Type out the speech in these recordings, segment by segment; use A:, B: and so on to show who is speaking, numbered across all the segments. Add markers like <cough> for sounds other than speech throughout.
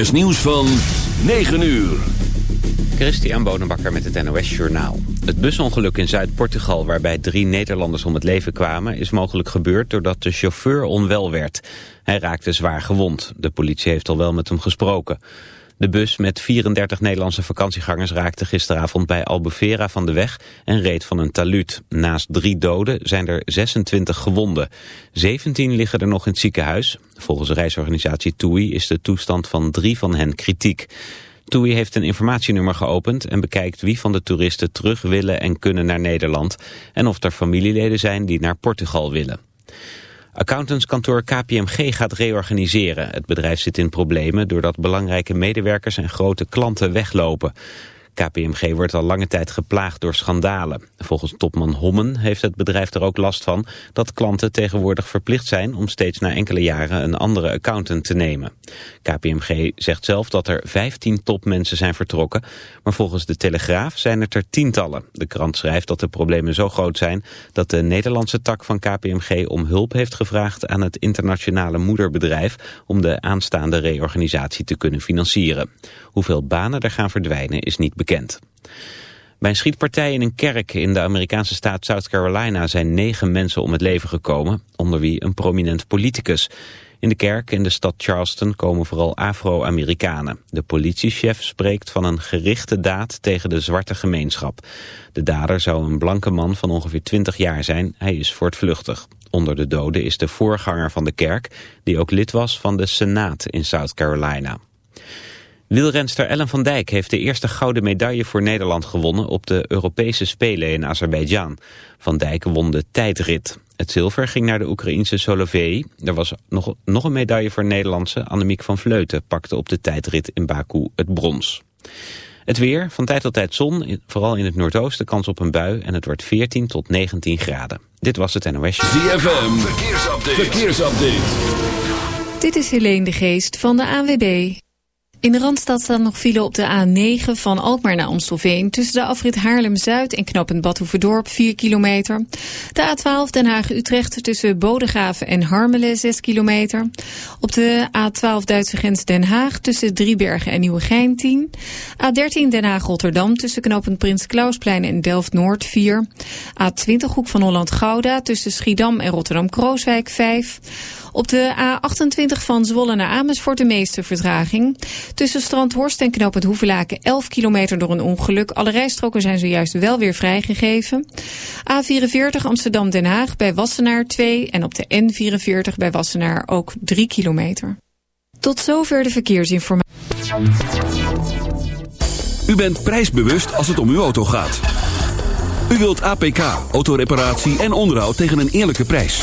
A: is nieuws van 9 uur.
B: Christian Bonenbakker met het NOS Journaal. Het busongeluk in Zuid-Portugal waarbij drie Nederlanders om het leven kwamen... is mogelijk gebeurd doordat de chauffeur onwel werd. Hij raakte zwaar gewond. De politie heeft al wel met hem gesproken. De bus met 34 Nederlandse vakantiegangers raakte gisteravond bij Albufeira van de weg en reed van een taluut. Naast drie doden zijn er 26 gewonden. 17 liggen er nog in het ziekenhuis. Volgens reisorganisatie TUI is de toestand van drie van hen kritiek. TUI heeft een informatienummer geopend en bekijkt wie van de toeristen terug willen en kunnen naar Nederland en of er familieleden zijn die naar Portugal willen. Accountantskantoor KPMG gaat reorganiseren. Het bedrijf zit in problemen doordat belangrijke medewerkers en grote klanten weglopen. KPMG wordt al lange tijd geplaagd door schandalen. Volgens topman Hommen heeft het bedrijf er ook last van dat klanten tegenwoordig verplicht zijn om steeds na enkele jaren een andere accountant te nemen. KPMG zegt zelf dat er 15 topmensen zijn vertrokken, maar volgens de Telegraaf zijn het er tientallen. De krant schrijft dat de problemen zo groot zijn dat de Nederlandse tak van KPMG om hulp heeft gevraagd aan het internationale moederbedrijf om de aanstaande reorganisatie te kunnen financieren. Hoeveel banen er gaan verdwijnen is niet bekend. Bij een schietpartij in een kerk in de Amerikaanse staat South Carolina zijn negen mensen om het leven gekomen, onder wie een prominent politicus. In de kerk in de stad Charleston komen vooral Afro-Amerikanen. De politiechef spreekt van een gerichte daad tegen de zwarte gemeenschap. De dader zou een blanke man van ongeveer 20 jaar zijn. Hij is voortvluchtig. Onder de doden is de voorganger van de kerk, die ook lid was van de Senaat in South Carolina. Wielrenster Ellen van Dijk heeft de eerste gouden medaille voor Nederland gewonnen op de Europese Spelen in Azerbeidzjan. Van Dijk won de tijdrit. Het zilver ging naar de Oekraïense Solovei. Er was nog, nog een medaille voor Nederlandse. Annemiek van Vleuten pakte op de tijdrit in Baku het brons. Het weer, van tijd tot tijd zon, vooral in het noordoosten kans op een bui en het wordt 14 tot 19 graden. Dit was het NOS.
A: ZFM, verkeersupdate. verkeersupdate.
C: Dit is Helene de Geest van de ANWB. In de Randstad staat nog file op de A9 van Alkmaar naar Amstelveen... tussen de afrit Haarlem-Zuid en knooppunt Badhoevedorp 4 kilometer. De A12 Den Haag-Utrecht tussen Bodegraven en Harmelen 6 kilometer. Op de A12 Duitse grens Den Haag tussen Driebergen en Nieuwegein 10. A13 Den Haag-Rotterdam tussen knooppunt Prins Klausplein en Delft-Noord 4. A20 Hoek van Holland-Gouda tussen Schiedam en Rotterdam-Krooswijk 5... Op de A28 van Zwolle naar Amersfoort de meeste vertraging. Tussen Strandhorst en Knoop het Hoevelaken 11 kilometer door een ongeluk. Alle rijstroken zijn zojuist wel weer vrijgegeven. A44 Amsterdam-Den Haag bij Wassenaar 2 en op de N44 bij Wassenaar ook 3 kilometer. Tot zover de verkeersinformatie.
A: U bent prijsbewust als het om uw auto gaat. U wilt APK, autoreparatie en onderhoud tegen een eerlijke prijs.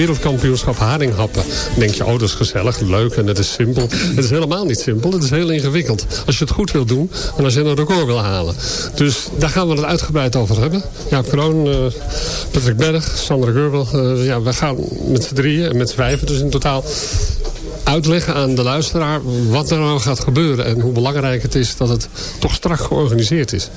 D: Wereldkampioenschap haringhappen. Denk je, oh dat is gezellig, leuk en het is simpel. Het is helemaal niet simpel, het is heel ingewikkeld. Als je het goed wil doen en als je een record wil halen. Dus daar gaan we het uitgebreid over hebben. Jaap Kroon, uh, Patrick Berg, Sandra Gerbel. Uh, ja, we gaan met z'n drieën en met z'n vijven. Dus in totaal uitleggen aan de luisteraar wat er nou gaat gebeuren. En hoe belangrijk het is dat het toch strak georganiseerd is.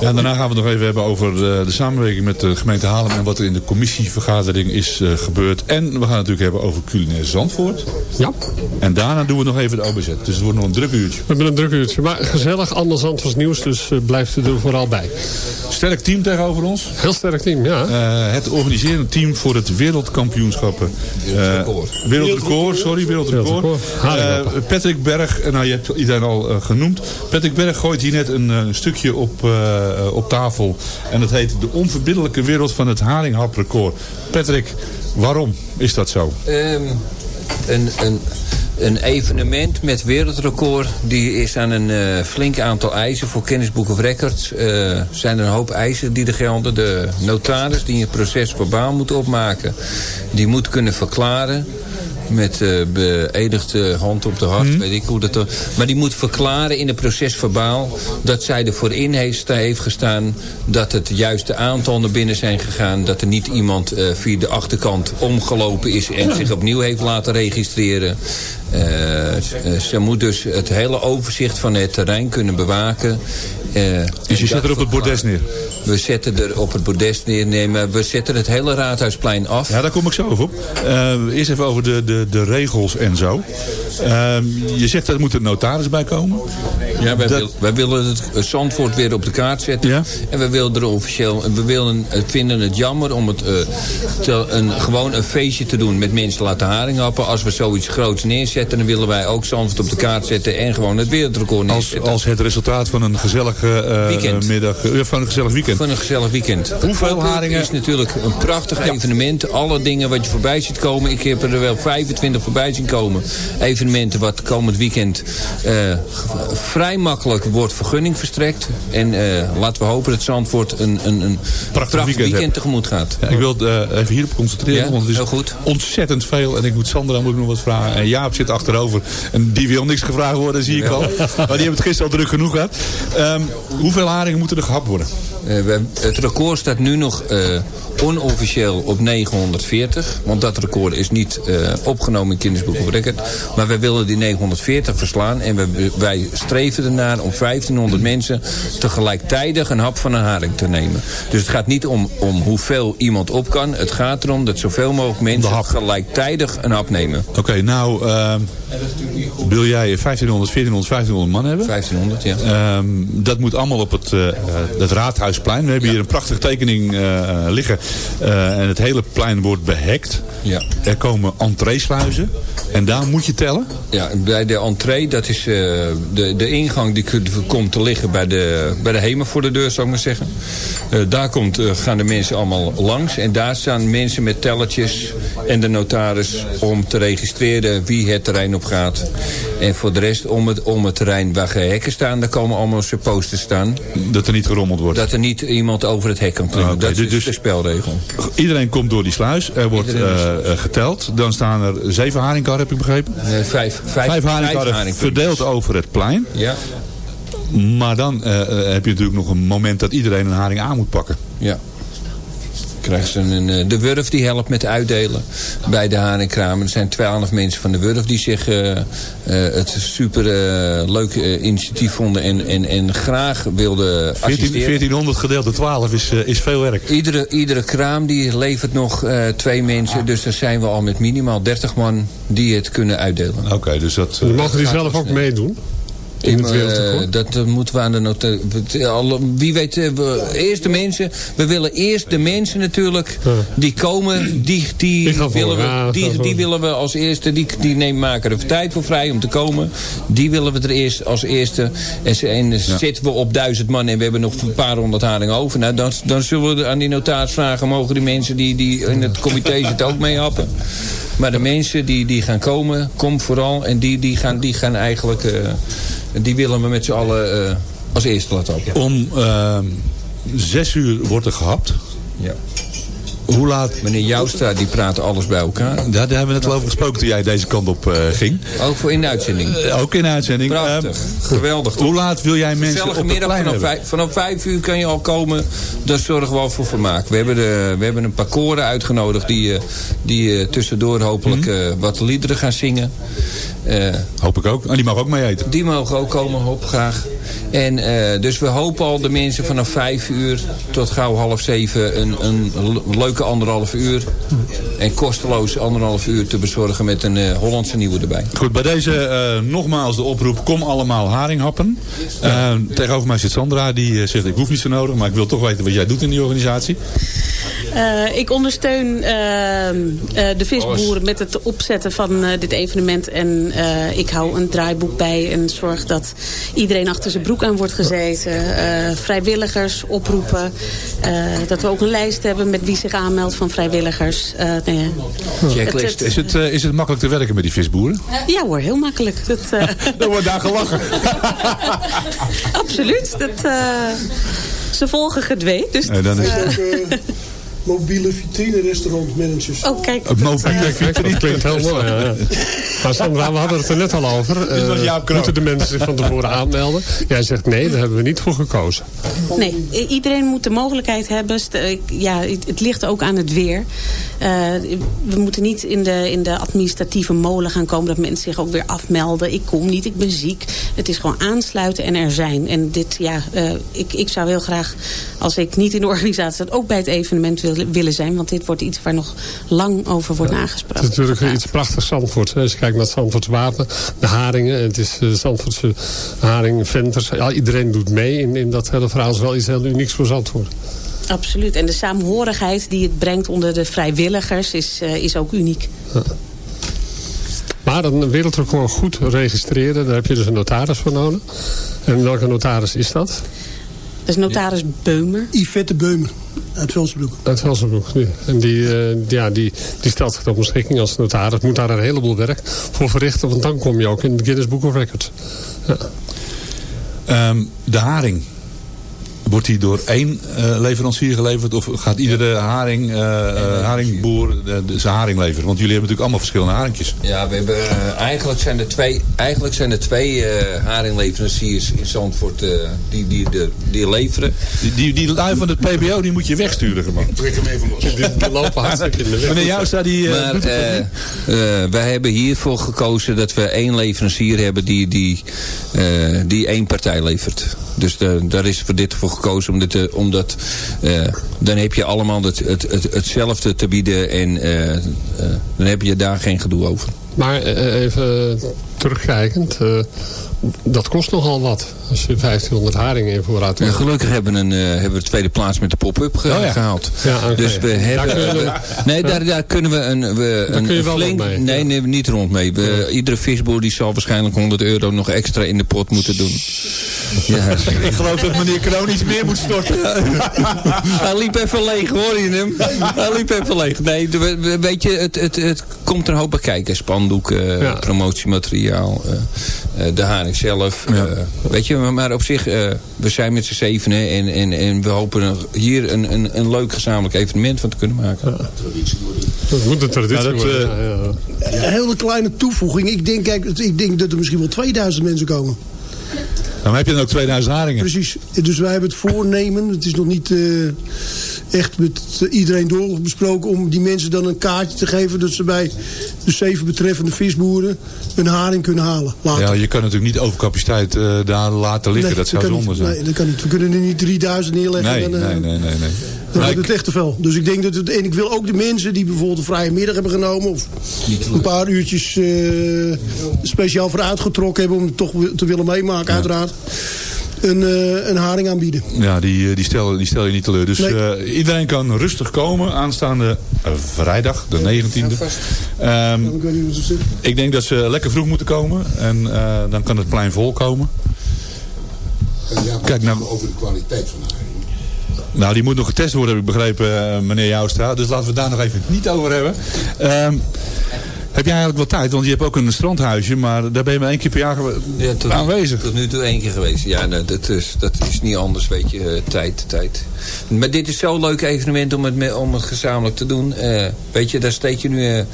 E: Ja, daarna gaan we het nog even hebben over de, eh, de samenwerking met de gemeente Haarlem. En wat er in de commissievergadering is uh, gebeurd. En we gaan het natuurlijk hebben over culinair Zandvoort.
D: Ja.
E: En daarna doen we nog even de OBZ. Dus het wordt nog een druk uurtje.
D: We hebben een druk uurtje. Maar gezellig, allemaal Zandvoorts nieuws. Dus uh, blijft u er vooral bij.
E: Sterk team tegenover ons.
D: Heel sterk team, ja.
E: het organiserende team voor het wereldkampioenschappen.
F: Wereldrecord.
E: Wereldrecord, sorry. Wereldrecord. Uh, Patrick Berg, nou je hebt iedereen al uh, genoemd. Patrick Berg gooit hier net een, stukje op, uh, op tafel. En dat heet de onverbiddelijke wereld van het haringhaprecord. Patrick, waarom is dat zo?
F: Um, een, een, een evenement met wereldrecord. Die is aan een uh, flink aantal eisen voor Kennisboek of Records. Uh, zijn er een hoop eisen die er gelden. De notaris die een proces verbaal moet opmaken. Die moet kunnen verklaren met uh, beëdigde hand op de hart, mm. weet ik hoe dat... Maar die moet verklaren in het proces verbaal dat zij ervoor in heeft, heeft gestaan... dat het juiste aantal naar binnen zijn gegaan... dat er niet iemand uh, via de achterkant omgelopen is en zich opnieuw heeft laten registreren. Uh, ze moet dus het hele overzicht van het terrein kunnen bewaken.
E: Uh, dus je zet er op het bordes neer?
F: We zetten er op het bordes neer. Nee, maar we zetten het hele Raadhuisplein af.
E: Ja, daar kom ik zo over op. Eerst even over de, de, de regels en zo. Uh, je zegt dat er moet een notaris bij komen.
F: Ja, wij, dat... wil, wij willen het Zandvoort weer op de kaart zetten.
E: Ja?
F: En we willen er officieel... We willen, vinden het jammer om het uh, te, een, gewoon een feestje te doen met mensen laten haringhappen. Als we zoiets groots neerzetten, dan willen wij ook Zandvoort op de kaart zetten en gewoon het wereldrecord neerzetten.
E: Als, als het resultaat van een gezellige uh, middag, van een gezellig weekend.
F: Van een gezellig weekend.
E: Hoeveel haringen?
F: Het is natuurlijk een prachtig ja. evenement. Alle dingen wat je voorbij ziet komen. Ik heb er wel 25 voorbij zien komen. Evenementen wat komend weekend uh, vrij makkelijk wordt vergunning verstrekt. En uh, laten we hopen dat Zandvoort een, een, een prachtig, prachtig weekend, weekend tegemoet gaat.
E: Ja, ik wil uh, even hierop concentreren.
F: Ja,
E: want het is
F: heel goed.
E: ontzettend veel. En ik moet Sandra moet ik nog wat vragen. En Jaap zit achterover. En die wil niks gevraagd worden, zie ik al. <laughs> maar die hebben het gisteren al druk genoeg gehad. Um, hoeveel haringen moeten er gehapt worden?
F: We, het record staat nu nog onofficieel op 940. Want dat record is niet uh, opgenomen in Kindersboek of Record. Maar wij willen die 940 verslaan. En we, wij streven ernaar om 1500 mensen tegelijkertijd een hap van een haring te nemen. Dus het gaat niet om, om hoeveel iemand op kan. Het gaat erom dat zoveel mogelijk mensen gelijktijdig een hap nemen.
E: Oké, okay, nou wil jij 1500, 1400, 1500 man hebben?
F: 1500, ja.
E: Um, dat moet allemaal op het, het raadhuisplein. We hebben ja. hier een prachtige tekening uh, liggen. Uh, en het hele plein wordt behekt.
F: Ja.
E: Er komen entreesluizen. En daar moet je tellen?
F: Ja, bij de entree, dat is uh, de, de ingang die komt te liggen bij de, bij de HEMA voor de deur, zou ik maar zeggen. daar komt, gaan de mensen allemaal langs. En daar staan mensen met tellertjes en de notaris om te registreren wie het terrein op gaat. En voor de rest om het, om het terrein waar hekken staan, daar komen allemaal posters staan.
E: Dat er niet gerommeld wordt?
F: Dat er niet iemand over het hek kan klimmen. Okay, dat is dus de spelregel.
E: Iedereen komt door die sluis. Er wordt uh, geteld. Dan staan er zeven haringkarren, heb ik begrepen?
F: Nee, vijf, vijf,
E: vijf haringkarren verdeeld over het plein.
F: Ja.
E: Maar dan heb je natuurlijk nog een moment dat iedereen een haring aan moet pakken.
F: Ja krijgen ze een, de Wurf die helpt met uitdelen bij de haringkramen. Er zijn twaalf mensen van de Wurf die zich uh, uh, het super uh, leuk initiatief vonden en, en, en graag wilden
E: 14, 1400 gedeeld door 12 is, is veel werk.
F: Iedere, iedere kraam die levert nog twee mensen. Dus dan zijn we al met minimaal 30 man die het kunnen uitdelen.
E: Oké, okay, dus dat...
D: Dan mogen die zelf ook meedoen?
F: In het uh, dat uh, moeten we aan de nota Wie weet, uh, we, eerst de mensen. We willen eerst de mensen natuurlijk. Die komen, die, die, willen, we,
D: ja,
F: die, die willen we als eerste. Die, die nemen, maken er tijd voor vrij om te komen. Die willen we er eerst als eerste. En, en ja. zitten we op duizend man en we hebben nog een paar honderd haringen over. Nou, dan, dan zullen we aan die notaris vragen. Mogen die mensen die, die in het comité zitten ook mee happen? Maar de mensen die, die gaan komen, kom vooral. En die, die, gaan, die gaan eigenlijk... die willen we met z'n allen uh, als eerste laten op.
E: Om uh, zes uur wordt er gehapt.
F: Ja.
E: Hoe laat?
F: Meneer Joustra, die praat alles bij elkaar.
E: Daar, daar hebben we net over gesproken toen jij deze kant op uh, ging.
F: Ook voor in de uitzending?
E: Uh, ook in de uitzending.
F: Prachtig. Uh, Geweldig.
E: Hoe laat wil jij mensen
F: Gezellige op middag vanaf vijf, vanaf vijf uur kan je al komen. Dat zorgen we al voor vermaak. We hebben, de, we hebben een paar koren uitgenodigd die, die tussendoor hopelijk mm -hmm. wat liederen gaan zingen.
E: Hoop ik ook. En die mag ook mee eten.
F: Die mogen ook komen, hoop graag. En uh, dus we hopen al de mensen vanaf vijf uur tot gauw half zeven een, een leuke anderhalf uur. En kosteloos anderhalf uur te bezorgen met een uh, Hollandse nieuwe erbij.
E: Goed, bij deze uh, nogmaals de oproep, kom allemaal haringhappen. tegenover mij zit Sandra, die zegt ik hoef niet zo nodig, maar ik wil toch weten wat jij doet in die organisatie.
G: Uh, ik ondersteun uh, uh, de visboeren met het opzetten van dit evenement. En ik hou een draaiboek bij en zorg dat iedereen achter zijn broek aan wordt gezeten. vrijwilligers oproepen. dat we ook een lijst hebben met wie zich aanmeldt van vrijwilligers.
E: Nee, het, het, is, het, is het makkelijk te werken met die visboeren?
G: Ja hoor, heel makkelijk. Dat, <laughs>
E: Dan wordt daar gelachen. <laughs>
G: Absoluut. Dat, ze volgen gedwee. Dus
E: dan is <laughs>
H: mobiele vitrine restaurant managers.
G: Oh, kijk.
E: Het mobiele vitrine.
D: Dat klinkt heel mooi, ja. ja. Maar Sandra, we hadden het er net al over. Uh, moeten de mensen zich van tevoren aanmelden? Jij zegt nee, daar hebben we niet voor gekozen.
G: Nee, iedereen moet de mogelijkheid hebben. Ja, het ligt ook aan het weer. Uh, we moeten niet in de, in de administratieve molen gaan komen... dat mensen zich ook weer afmelden. Ik kom niet, ik ben ziek. Het is gewoon aansluiten en er zijn. En dit, ja, uh, ik, ik zou heel graag, als ik niet in de <laughs> organisatie zat... ook bij het evenement wil, willen zijn. Want dit wordt iets waar nog lang over wordt ja, nagesproken.
D: Het is natuurlijk iets prachtigs Zandvoort. Als je kijkt naar het Zandvoorts wapen, de haringen. Het is de Zandvoortse haring, venters. Ja, iedereen doet mee in, in dat hele verhaal. Het is wel iets heel unieks voor Zandvoort.
G: Absoluut. En de saamhorigheid die het brengt onder de vrijwilligers is, uh, is ook uniek. Ja.
D: Maar een wereldrecord goed registreren, daar heb je dus een notaris voor nodig. En welke notaris is dat?
G: Dat is notaris Beumer.
H: Yvette Beumer. Uit Velsenbroek.
D: Uit Velsenbroek, ja. En die, uh, ja, die, die stelt zich op beschikking als notaris. Moet daar een heleboel werk voor verrichten. Want dan kom je ook in het Guinness Book of Records.
E: Ja. Um, de haring. Wordt die door één uh, leverancier geleverd? Of gaat iedere haring, uh, uh, haringboer zijn haring leveren? Want jullie hebben natuurlijk allemaal verschillende haringjes.
F: Ja, we hebben, eigenlijk zijn er twee, eigenlijk zijn er twee haringleveranciers in Zandvoort die, die, de, die leveren.
E: Die, die, die lui van het PBO die moet je wegsturen. Man.
H: Trek hem even los.
D: Die lopen hartstikke in de weg.
E: Meneer Jouwstra, die...
F: maar wij hebben hiervoor gekozen dat we één leverancier hebben die, die, die één partij levert. Dus de, daar is voor dit voor gekozen. Omdat, uh, omdat uh, dan heb je allemaal het, het, het, hetzelfde te bieden. En uh, dan heb je daar geen gedoe over.
D: Maar even terugkijkend dat kost nogal wat. Als je 1500 haringen in voorraad hebt.
F: gelukkig hebben, een, uh, hebben we de tweede plaats met de pop-up ge oh, ja. gehaald.
D: Ja, okay.
F: Dus we hebben... we, nee, daar, daar kunnen we een, we,
D: daar
F: een,
D: kun je
F: wel
D: flink... Mee,
F: nee, nee, niet rond mee. We, ja. Iedere visboer die zal waarschijnlijk 100 euro nog extra in de pot moeten doen.
E: Ja. <laughs> Ik geloof dat meneer Kroon iets meer moet storten. <laughs>
F: Hij liep even leeg, hoor je hem? Hij liep even leeg. Nee, weet je, het, het, het komt er een hoop bij kijken. Spandoeken, ja. promotiemateriaal, uh, de haring zelf. Ja. Weet je, maar op zich, uh, we zijn met z'n zevenen en, en, en we hopen hier een, een, een leuk gezamenlijk evenement van te kunnen maken. Ja.
D: Dat moet een traditie
H: ja, dat,
D: worden.
H: Ja, een hele kleine toevoeging. Ik denk, kijk, ik denk dat er misschien wel 2000 mensen komen.
E: Dan heb je dan ook 2000 haringen.
H: Precies. Dus wij hebben het voornemen. Het is nog niet uh, echt met iedereen doorbesproken... om die mensen dan een kaartje te geven... dat ze bij de zeven betreffende visboeren een haring kunnen halen. Later.
E: Ja, je kan natuurlijk niet overcapaciteit uh, daar laten liggen.
H: Nee,
E: dat zou zonde zijn.
H: Nee, dat kan niet. We kunnen er niet 3000 neerleggen.
E: Nee,
H: en, uh,
E: nee, nee, nee, nee.
H: Dan het echt te veel. Dus ik denk dat het, en ik wil ook de mensen die bijvoorbeeld een vrije middag hebben genomen... of een paar uurtjes uh, speciaal voor uitgetrokken hebben... om het toch te willen meemaken, ja. uiteraard een, uh, een haring aanbieden.
E: Ja, die, die, stel, die stel je niet teleur. Dus nee. uh, iedereen kan rustig komen aanstaande uh, vrijdag, de 19e. Ja, um, ik denk dat ze lekker vroeg moeten komen. En dan kan het plein vol komen.
H: Ja, Kijk nou over de kwaliteit van de haring.
E: Nou, die moet nog getest worden, heb ik begrepen, meneer Joustra. Dus laten we het daar nog even niet over hebben. Um,
I: Heb jij eigenlijk wel tijd? Want je hebt ook een strandhuisje, maar daar ben je maar één keer per jaar ja, tot, aanwezig.
F: Tot nu toe één keer geweest. Ja, nou, dat, is, dat is niet anders, weet je. Uh, tijd, tijd. Maar dit is zo'n leuk evenement om het, om het gezamenlijk te doen. Uh, weet je, daar steek je nu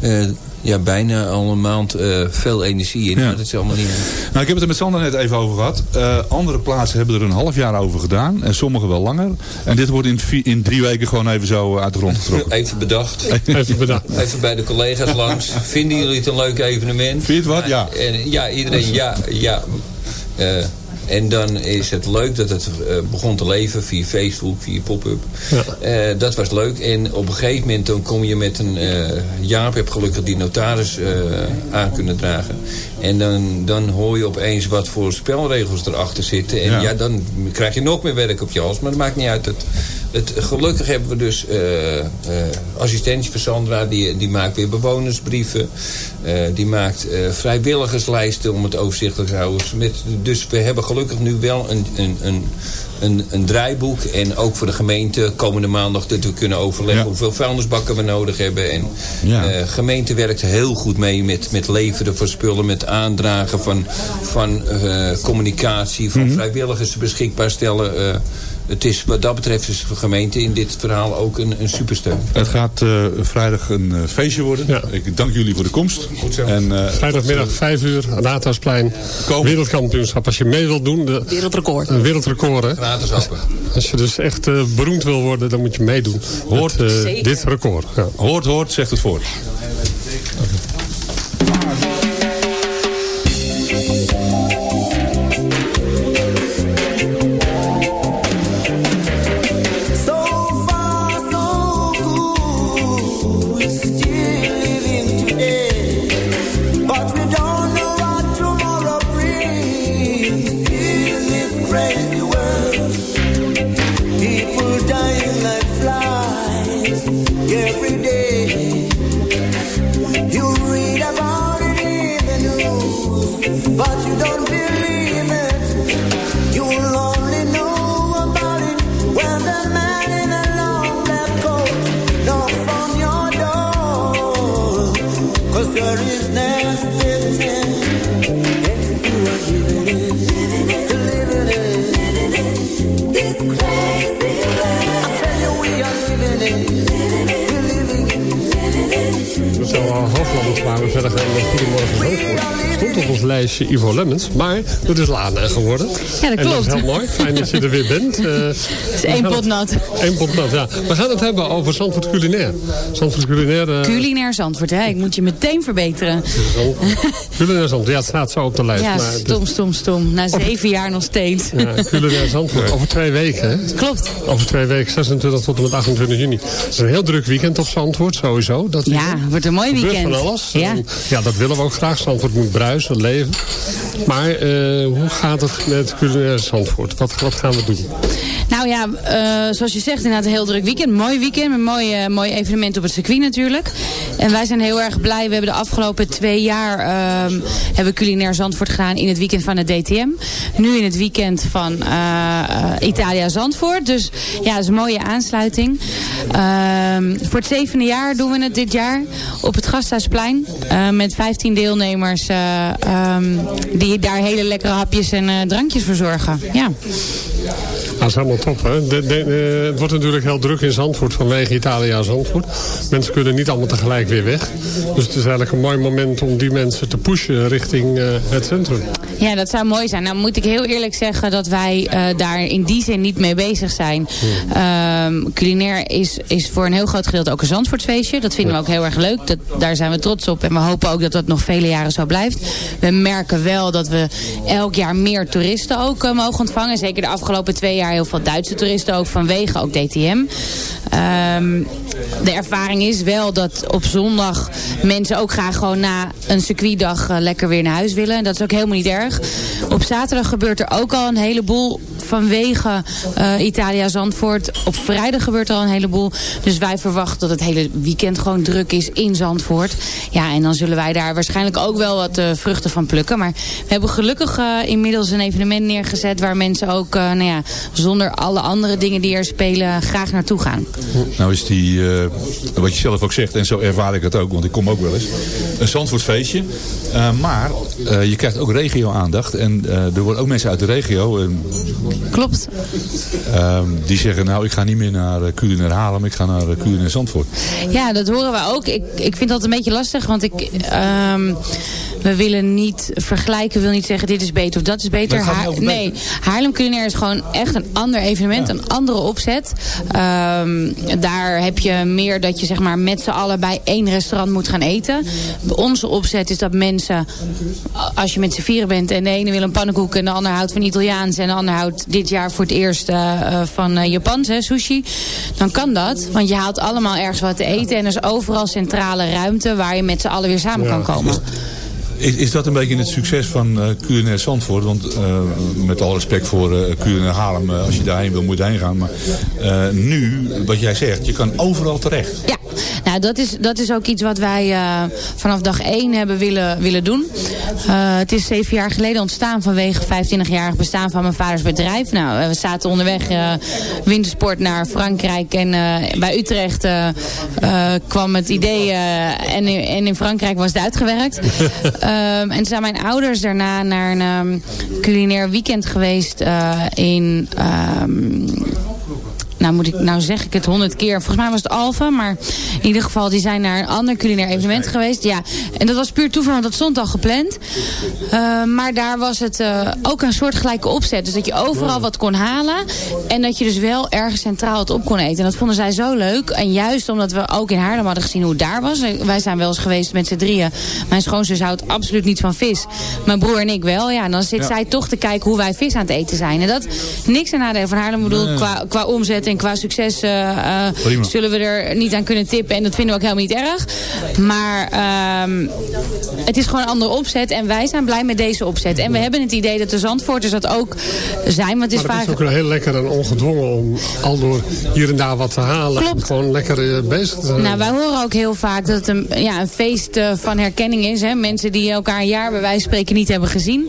F: uh, ja, bijna al een maand uh, veel energie in. Ja. Maar dat is allemaal niet...
I: Nou, ik heb het er met Sander net even over gehad. Uh, andere plaatsen hebben er een half jaar over gedaan. En sommige wel langer. En dit wordt in, in drie weken gewoon even zo uit de grond getrokken. <laughs>
F: Even bedacht.
I: even bedacht. <laughs>
F: Even bij de collega's langs. Vinden jullie het een leuk evenement?
I: Vind je het wat? Ja.
F: En, ja, iedereen ja. ja. Uh, en dan is het leuk dat het uh, begon te leven via Facebook, via pop-up. Ja. Uh, dat was leuk. En op een gegeven moment dan kom je met een... Uh, Jaap heb gelukkig die notaris aan kunnen dragen. En dan, dan hoor je opeens wat voor spelregels erachter zitten. En ja. ja, dan krijg je nog meer werk op je hals. Maar dat maakt niet uit. Het, het, gelukkig hebben we dus uh, uh, assistentie van Sandra. Die, die maakt weer bewonersbrieven. Uh, die maakt vrijwilligerslijsten om het overzichtelijk te houden. Met, dus we hebben gelukkig nu wel een, een, een, een, een draaiboek. En ook voor de gemeente komende maandag dat we kunnen overleggen... Ja. hoeveel vuilnisbakken we nodig hebben. En ja. gemeente werkt heel goed mee met, met leveren van spullen... met aandragen van, van communicatie, van mm -hmm. vrijwilligers beschikbaar stellen het is wat dat betreft is de gemeente in dit verhaal ook een, een supersteun.
I: Het gaat uh, vrijdag een uh, feestje worden. Ja. Ik dank jullie voor de komst.
D: Goed zo. En, uh, Vrijdagmiddag 5 uur, Raadhuisplein. Wereldkampioenschap. Als je mee wilt doen. De,
J: wereldrecord.
D: Een wereldrecord, hè?
F: Open.
D: Als je dus echt beroemd wil worden, dan moet je meedoen. Hoort dit record. Ja.
I: Hoort, hoort, zegt het voor.
D: Ivo Lemmens. Maar dat is Lana geworden.
J: Ja, dat klopt.
D: En dat is heel mooi. Fijn dat je er weer bent. Uh, <laughs>
J: het is één pot nat.
D: Eén pot nat, ja. We gaan het hebben over Zandvoort Culinair. Zandvoort Culinair... Uh,
J: culinair Zandvoort, hè. Ik moet je meteen verbeteren.
D: culinair Zandvoort, ja, het staat zo op de lijst.
J: Ja, maar stom, stom, stom. Na zeven jaar nog steeds.
D: Ja, culinair Zandvoort. Over twee weken, hè?
J: Klopt.
D: Over twee weken, 26 tot en met 28 juni. Het is een heel druk weekend op Zandvoort, sowieso. Dat
J: ja, het wordt een mooi weekend.
D: van alles.
J: Ja.
D: ja, dat willen we ook graag. Zandvoort moet bruisen, leven. Maar uh, hoe gaat het met culinair Zandvoort? Wat, wat gaan we doen?
J: Ja, uh, zoals je zegt, inderdaad een heel druk weekend. Mooi weekend, een mooi, uh, mooi evenement op het circuit natuurlijk. En wij zijn heel erg blij. We hebben de afgelopen twee jaar uh, hebben culinair Zandvoort gedaan in het weekend van het DTM. Nu in het weekend van Italia Zandvoort. Dus ja, dat is een mooie aansluiting. Ehm, voor het zevende jaar doen we het dit jaar op het Gasthuisplein. met 15 deelnemers um, die daar hele lekkere hapjes en uh, drankjes verzorgen. Ja.
D: Dat is helemaal top. Hè? De, de, uh, het wordt natuurlijk heel druk in Zandvoort vanwege Italia Zandvoort. Mensen kunnen niet allemaal tegelijk weer weg. Dus het is eigenlijk een mooi moment om die mensen te pushen richting uh, het centrum.
J: Ja, dat zou mooi zijn. Nou moet ik heel eerlijk zeggen dat wij uh, daar in die zin niet mee bezig zijn. Hmm. culinair is, is voor een heel groot gedeelte ook een Zandvoortsfeestje. Dat vinden we ook heel erg leuk. Dat, daar zijn we trots op. En we hopen ook dat dat nog vele jaren zo blijft. We merken wel dat we elk jaar meer toeristen ook uh, mogen ontvangen. Zeker de afgelopen twee jaar heel veel Duitse toeristen ook vanwege ook DTM. Um, de ervaring is wel dat op zondag mensen ook graag gewoon na een circuitdag uh, lekker weer naar huis willen. En dat is ook helemaal niet erg. Op zaterdag gebeurt er ook al een heleboel vanwege uh, Italia Zandvoort. Op vrijdag gebeurt er al een heleboel. Dus wij verwachten dat het hele weekend gewoon druk is in Zandvoort. Ja, en dan zullen wij daar waarschijnlijk ook wel wat uh, vruchten van plukken. Maar we hebben gelukkig inmiddels een evenement neergezet... waar mensen ook nou ja, zonder alle andere dingen die er spelen graag naartoe gaan.
E: Nou is die, wat je zelf ook zegt, en zo ervaar ik het ook... want ik kom ook wel eens, een Zandvoortfeestje. maar je krijgt ook regio-aandacht. En er worden ook mensen uit de regio...
J: Klopt.
E: Ehm, die zeggen, nou, ik ga niet meer naar naar Haarlem, ik ga naar naar Zandvoort.
J: Ja, dat horen we ook. Ik, ik vind dat een beetje lastig, want ik... Um, we willen niet vergelijken, wil niet zeggen dit is beter of dat is beter. nee, Haarlem Culinair is gewoon echt een ander evenement, een andere opzet. Um, daar heb je meer dat je zeg maar met z'n allen bij één restaurant moet gaan eten. Onze opzet is dat mensen, als je met z'n vieren bent en de ene wil een pannenkoek en de ander houdt van Italiaans en de ander houdt dit jaar voor het eerst uh, van uh, Japans, hè, sushi. Dan kan dat, want je haalt allemaal ergens wat te eten en er is overal centrale ruimte waar je met z'n allen weer samen kan komen. <laughs>
E: Is, is dat een beetje het succes van uh, QNR Zandvoort? Want uh, met alle respect voor uh, QNR Haarlem, als je daarheen wil, moet je heen gaan. Maar nu, wat jij zegt, je kan overal terecht.
J: Ja, nou, dat, is, dat is ook iets wat wij vanaf dag 1 hebben willen, willen doen. het is zeven jaar geleden ontstaan vanwege 25-jarig bestaan van mijn vaders bedrijf. Nou, we zaten onderweg wintersport naar Frankrijk. En bij Utrecht kwam het idee en, en in Frankrijk was het uitgewerkt. Um, <laughs> en zijn mijn ouders daarna naar een um, culinair weekend geweest in... Um, nou moet ik, nou zeg ik het honderd keer. Volgens mij was het Alfa, maar in ieder geval die zijn naar een ander culinair evenement geweest. Ja, en dat was puur toeval, want dat stond al gepland. Uh, maar daar was het uh, ook een soort gelijke opzet. Dus dat je overal wat kon halen en dat je dus wel ergens centraal het op kon eten. En dat vonden zij zo leuk. En juist omdat we ook in Haarlem hadden gezien hoe het daar was. Wij zijn wel eens geweest met z'n drieën. Mijn schoonzus houdt absoluut niet van vis. Mijn broer en ik wel. Ja, en dan zit ja. zij toch te kijken hoe wij vis aan het eten zijn. En dat niks aan nadeel van Haarlem. Ik bedoel, nee. qua, qua omzet en qua succes uh, zullen we er niet aan kunnen tippen. En dat vinden we ook helemaal niet erg. Maar uh, het is gewoon een andere opzet. En wij zijn blij met deze opzet. En we hebben het idee dat de Zandvoorters dat ook zijn. Want het is
D: maar
J: vaak...
D: is ook heel lekker en ongedwongen om al door hier en daar wat te halen.
J: Klopt.
D: Gewoon lekker uh, bezig te zijn.
J: Nou, wij horen ook heel vaak dat het een, ja, een feest van herkenning is. Hè? Mensen die elkaar een jaar bij wijze van spreken niet hebben gezien.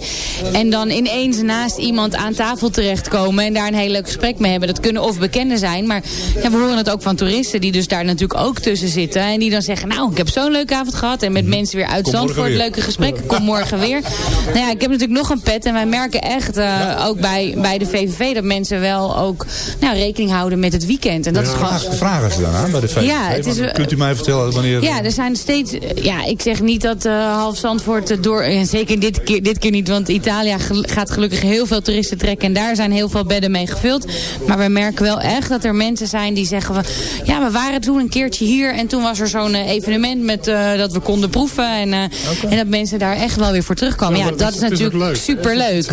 J: En dan ineens naast iemand aan tafel terechtkomen. En daar een heel leuk gesprek mee hebben. Dat kunnen of bekenden zijn. Maar ja, we horen het ook van toeristen die dus daar natuurlijk ook tussen zitten. En die dan zeggen, nou, ik heb zo'n leuke avond gehad. En met mensen weer uit Zandvoort, leuke gesprekken. Kom morgen weer. Nou ja, ik heb natuurlijk nog een pet. En wij merken echt, uh, ook bij, bij de VVV, dat mensen wel ook nou, rekening houden met het weekend. En dat
E: ja,
J: is gewoon...
E: Vragen ze dan aan bij de VVV?
J: Ja, het is,
E: Kunt u mij vertellen wanneer...
J: Ja, er zijn steeds... Ja, ik zeg niet dat uh, half Zandvoort door... En zeker dit keer, dit keer niet, want Italië gaat gelukkig heel veel toeristen trekken. En daar zijn heel veel bedden mee gevuld. Maar we merken wel echt dat er mensen zijn die zeggen... We, ja, we waren toen een keertje hier en toen was er zo'n uh, evenement met, uh, dat we konden proeven. En, uh, okay. en dat mensen daar echt wel weer voor terugkomen. Ja, ja dat, dat, is, is natuurlijk superleuk.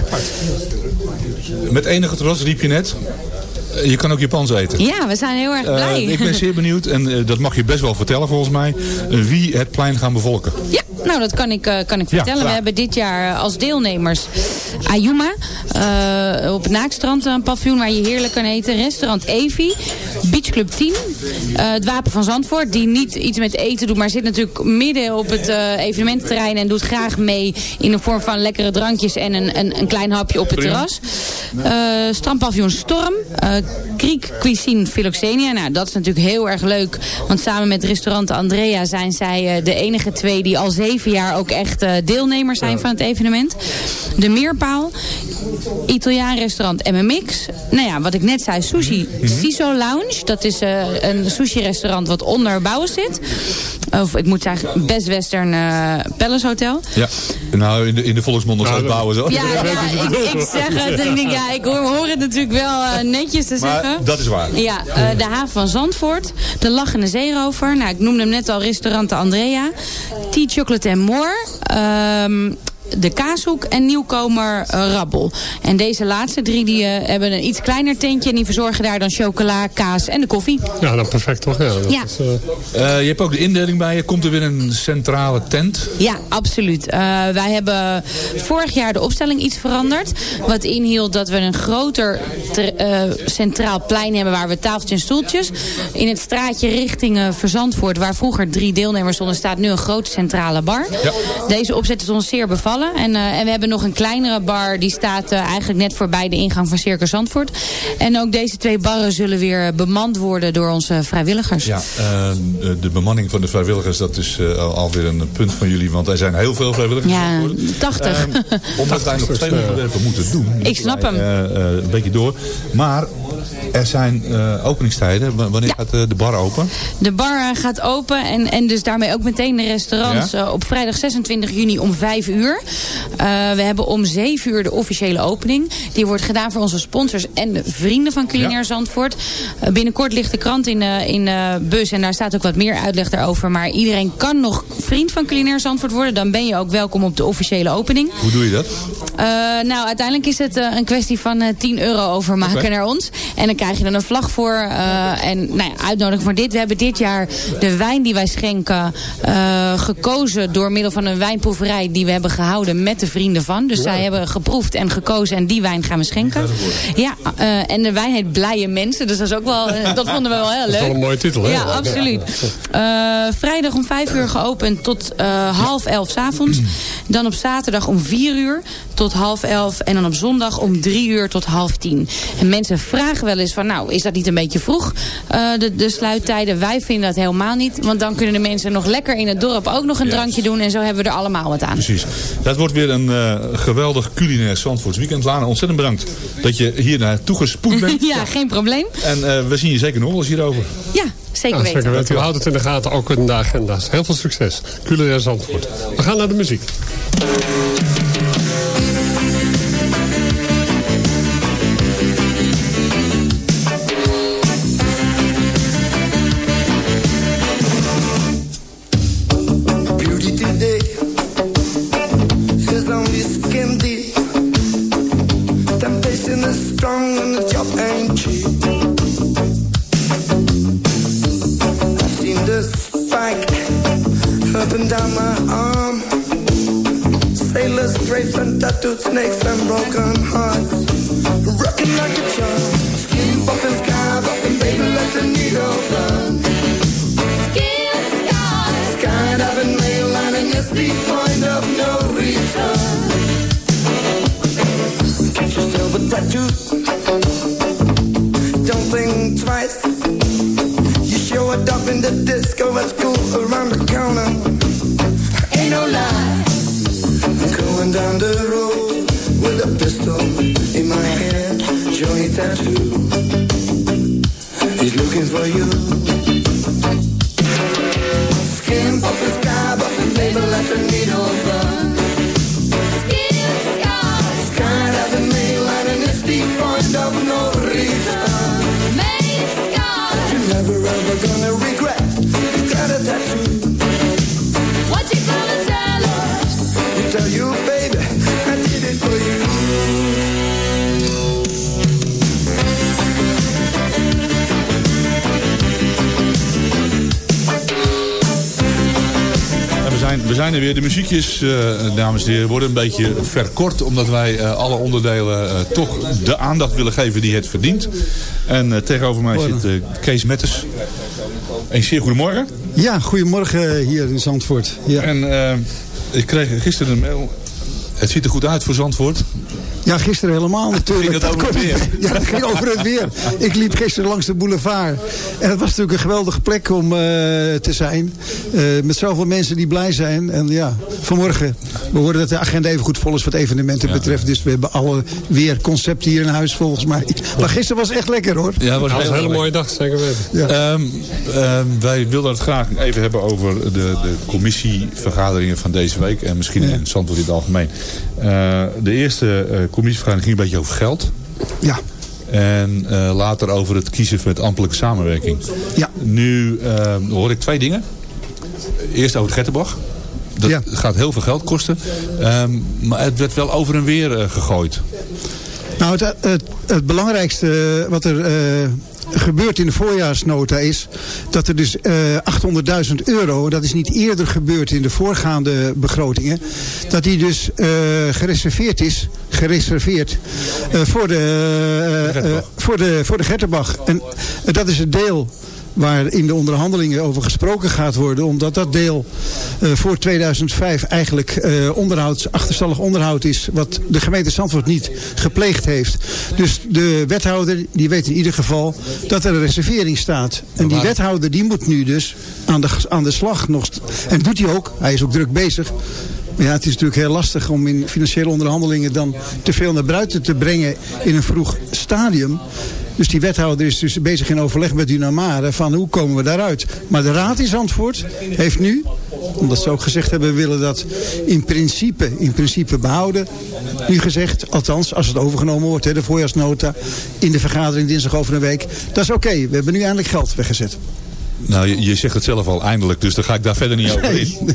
E: Met enige trots riep je net... Je kan ook Japans eten.
J: Ja, we zijn heel erg blij.
E: Uh, ik ben zeer benieuwd, en uh, dat mag je best wel vertellen volgens mij, wie het plein gaan bevolken.
J: Ja, nou dat kan ik, kan ik vertellen. Ja, we hebben dit jaar als deelnemers Ayuma, op het Naakstrand een paviljoen waar je heerlijk kan eten. Restaurant Evi, Beach Club 10, het Wapen van Zandvoort, die niet iets met eten doet, maar zit natuurlijk midden op het evenemententerrein en doet graag mee in de vorm van lekkere drankjes en een, een, een klein hapje op het terras. strandpaviljoen Storm, Griek Cuisine Philoxenia. Nou, dat is natuurlijk heel erg leuk. Want samen met restaurant Andrea zijn zij uh, de enige twee die al zeven jaar ook echt uh, deelnemers zijn van het evenement. De Meerpaal, Italiaan restaurant MMX. Nou ja, wat ik net zei, Sushi Siso Lounge. Dat is uh, een sushi restaurant wat onder bouwen zit. Of ik moet zeggen, Best Western Palace Hotel.
E: Ja, nou in de, in de volksmond bouwen zo.
J: Ja, ja ik, ik, zeg het. <laughs> Ik denk, ja, ik hoor, hoor het natuurlijk wel netjes te
E: maar
J: zeggen.
E: dat is waar.
J: Ja, uh, de haven van Zandvoort. De Lachende Zeerover. Nou, ik noemde hem net al restaurant Andrea. Tea Chocolate and More. Um, de Kaashoek en nieuwkomer uh, Rabbel. En deze laatste drie die, uh, hebben een iets kleiner tentje en die verzorgen daar dan chocola, kaas en de koffie.
I: Ja, dan perfect toch? Ja.
J: ja.
E: Is, je hebt ook de indeling bij je. Komt er weer een centrale tent?
J: Ja, absoluut. wij hebben vorig jaar de opstelling iets veranderd. Wat inhield dat we een groter centraal plein hebben waar we tafeltjes en stoeltjes. In het straatje richting Verzandvoort, waar vroeger drie deelnemers stonden, staat nu een grote centrale bar. Ja. Deze opzet is ons zeer bevallen. En, uh, en we hebben nog een kleinere bar, die staat uh, eigenlijk net voorbij de ingang van Circus Zandvoort. En ook deze twee barren zullen weer bemand worden door onze vrijwilligers.
E: Ja, uh, de bemanning van de vrijwilligers, dat is alweer een punt van jullie, want er zijn heel veel vrijwilligers.
J: Ja, 80.
E: omdat wij nog twee onderwerpen moeten doen.
J: Ik snap hem.
E: een beetje door. Maar er zijn uh, openingstijden. Wanneer ja. gaat de bar open?
J: De bar gaat open en, en dus daarmee ook meteen de restaurants. Ja? Uh, op vrijdag 26 juni om 5 uur. Uh, we hebben om 7 uur de officiële opening. Die wordt gedaan voor onze sponsors en de vrienden van Culinair ja. Zandvoort. binnenkort ligt de krant in, in bus en daar staat ook wat meer uitleg daarover. Maar iedereen kan nog vriend van Culinair Zandvoort worden. Dan ben je ook welkom op de officiële opening.
E: Hoe doe je dat?
J: nou, uiteindelijk is het een kwestie van 10 euro overmaken okay. naar ons. En dan krijg je dan een vlag voor. Uh, en nou ja, uitnodiging voor dit. We hebben dit jaar de wijn die wij schenken uh, gekozen door middel van een wijnproeverij die we hebben gehouden met de vrienden van. Dus zij hebben geproefd en gekozen en die wijn gaan we schenken. Ja, uh, en de wijn heet Blije Mensen. Dus dat is ook wel, dat <laughs> vonden we wel heel leuk. Dat is
I: wel een mooie titel, hè?
J: Ja, absoluut. vrijdag om vijf uur geopend tot half elf s avonds. Dan op zaterdag om vier uur tot half elf. En dan op zondag om drie uur tot half tien. En mensen vragen wel eens van, nou, is dat niet een beetje vroeg, uh, de, de sluittijden? Wij vinden dat helemaal niet, want dan kunnen de mensen nog lekker in het dorp ook nog een ja. drankje doen. En zo hebben we er allemaal wat aan.
E: Precies. Dat wordt weer een uh, geweldig culinair Zandvoorts weekend. Lana, ontzettend bedankt dat je hier naartoe gespoed <laughs> bent.
J: ja, geen probleem.
E: En uh, we zien je zeker nog wel eens hierover.
J: Ja, zeker weten. Zeker weten.
I: U houdt het in de gaten, ook in de agenda's. Heel veel succes. Culinair Zandvoort. We gaan naar de muziek.
E: We zijn, we zijn er weer. De muziekjes, uh, dames en heren, worden een beetje verkort. Omdat wij uh, alle onderdelen uh, toch de aandacht willen geven die het verdient. En tegenover mij zit Kees Metters. Een zeer goedemorgen.
K: Ja, goedemorgen hier in Zandvoort. Ja.
E: En ik kreeg gisteren een mail. Het ziet er goed uit voor Zandvoort.
K: Ja, gisteren helemaal natuurlijk.
E: Ging het over het weer?
K: Ja, het ging over het weer. Ik liep gisteren langs de boulevard. En het was natuurlijk een geweldige plek om uh, te zijn. Uh, met zoveel mensen die blij zijn. En ja, vanmorgen, we horen dat de agenda even goed vol is wat evenementen ja. betreft. Dus we hebben alle weer concepten hier in huis volgens mij. Maar gisteren was echt lekker hoor.
I: Ja, het was, was een hele mooie dag, zeker weten.
E: Ja. Um, um, wij wilden het graag even hebben over de, de commissievergaderingen van deze week. En misschien ja. in Zandvoort in het algemeen. Uh, de eerste commissievergadering ging een beetje over geld.
K: Ja.
E: En uh, later over het kiezen met ambtelijke samenwerking.
K: Ja.
E: Nu uh, hoor ik twee dingen. Eerst over de Gettenbach. Dat gaat heel veel geld kosten. Ehm, maar het werd wel over en weer eh, gegooid.
K: Nou, het, het, het belangrijkste wat er gebeurt in de voorjaarsnota is dat er dus uh, 800.000 euro, dat is niet eerder gebeurd in de voorgaande begrotingen, dat die dus uh, gereserveerd is, gereserveerd voor, de, voor, de, voor de Getterbach. En dat is het deel waar in de onderhandelingen over gesproken gaat worden. Omdat dat deel uh, voor 2005 eigenlijk uh, onderhouds, achterstallig onderhoud is. Wat de gemeente Zandvoort niet gepleegd heeft. Dus de wethouder die weet in ieder geval dat er een reservering staat. En die wethouder die moet nu dus aan de, aan de slag nog. En doet hij ook. Hij is ook druk bezig. Ja, het is natuurlijk heel lastig om in financiële onderhandelingen dan te veel naar buiten te brengen in een vroeg stadium. Dus die wethouder is dus bezig in overleg met Dunamare van hoe komen we daaruit. Maar de raad in Zandvoort heeft nu, omdat ze ook gezegd hebben we willen dat in principe, in principe behouden. Nu gezegd, althans als het overgenomen wordt, hè, de voorjaarsnota in de vergadering dinsdag over een week. Dat is oké, we hebben nu eindelijk geld weggezet.
E: Nou, je, je, zegt het zelf al eindelijk, dus daar ga ik daar verder niet over in.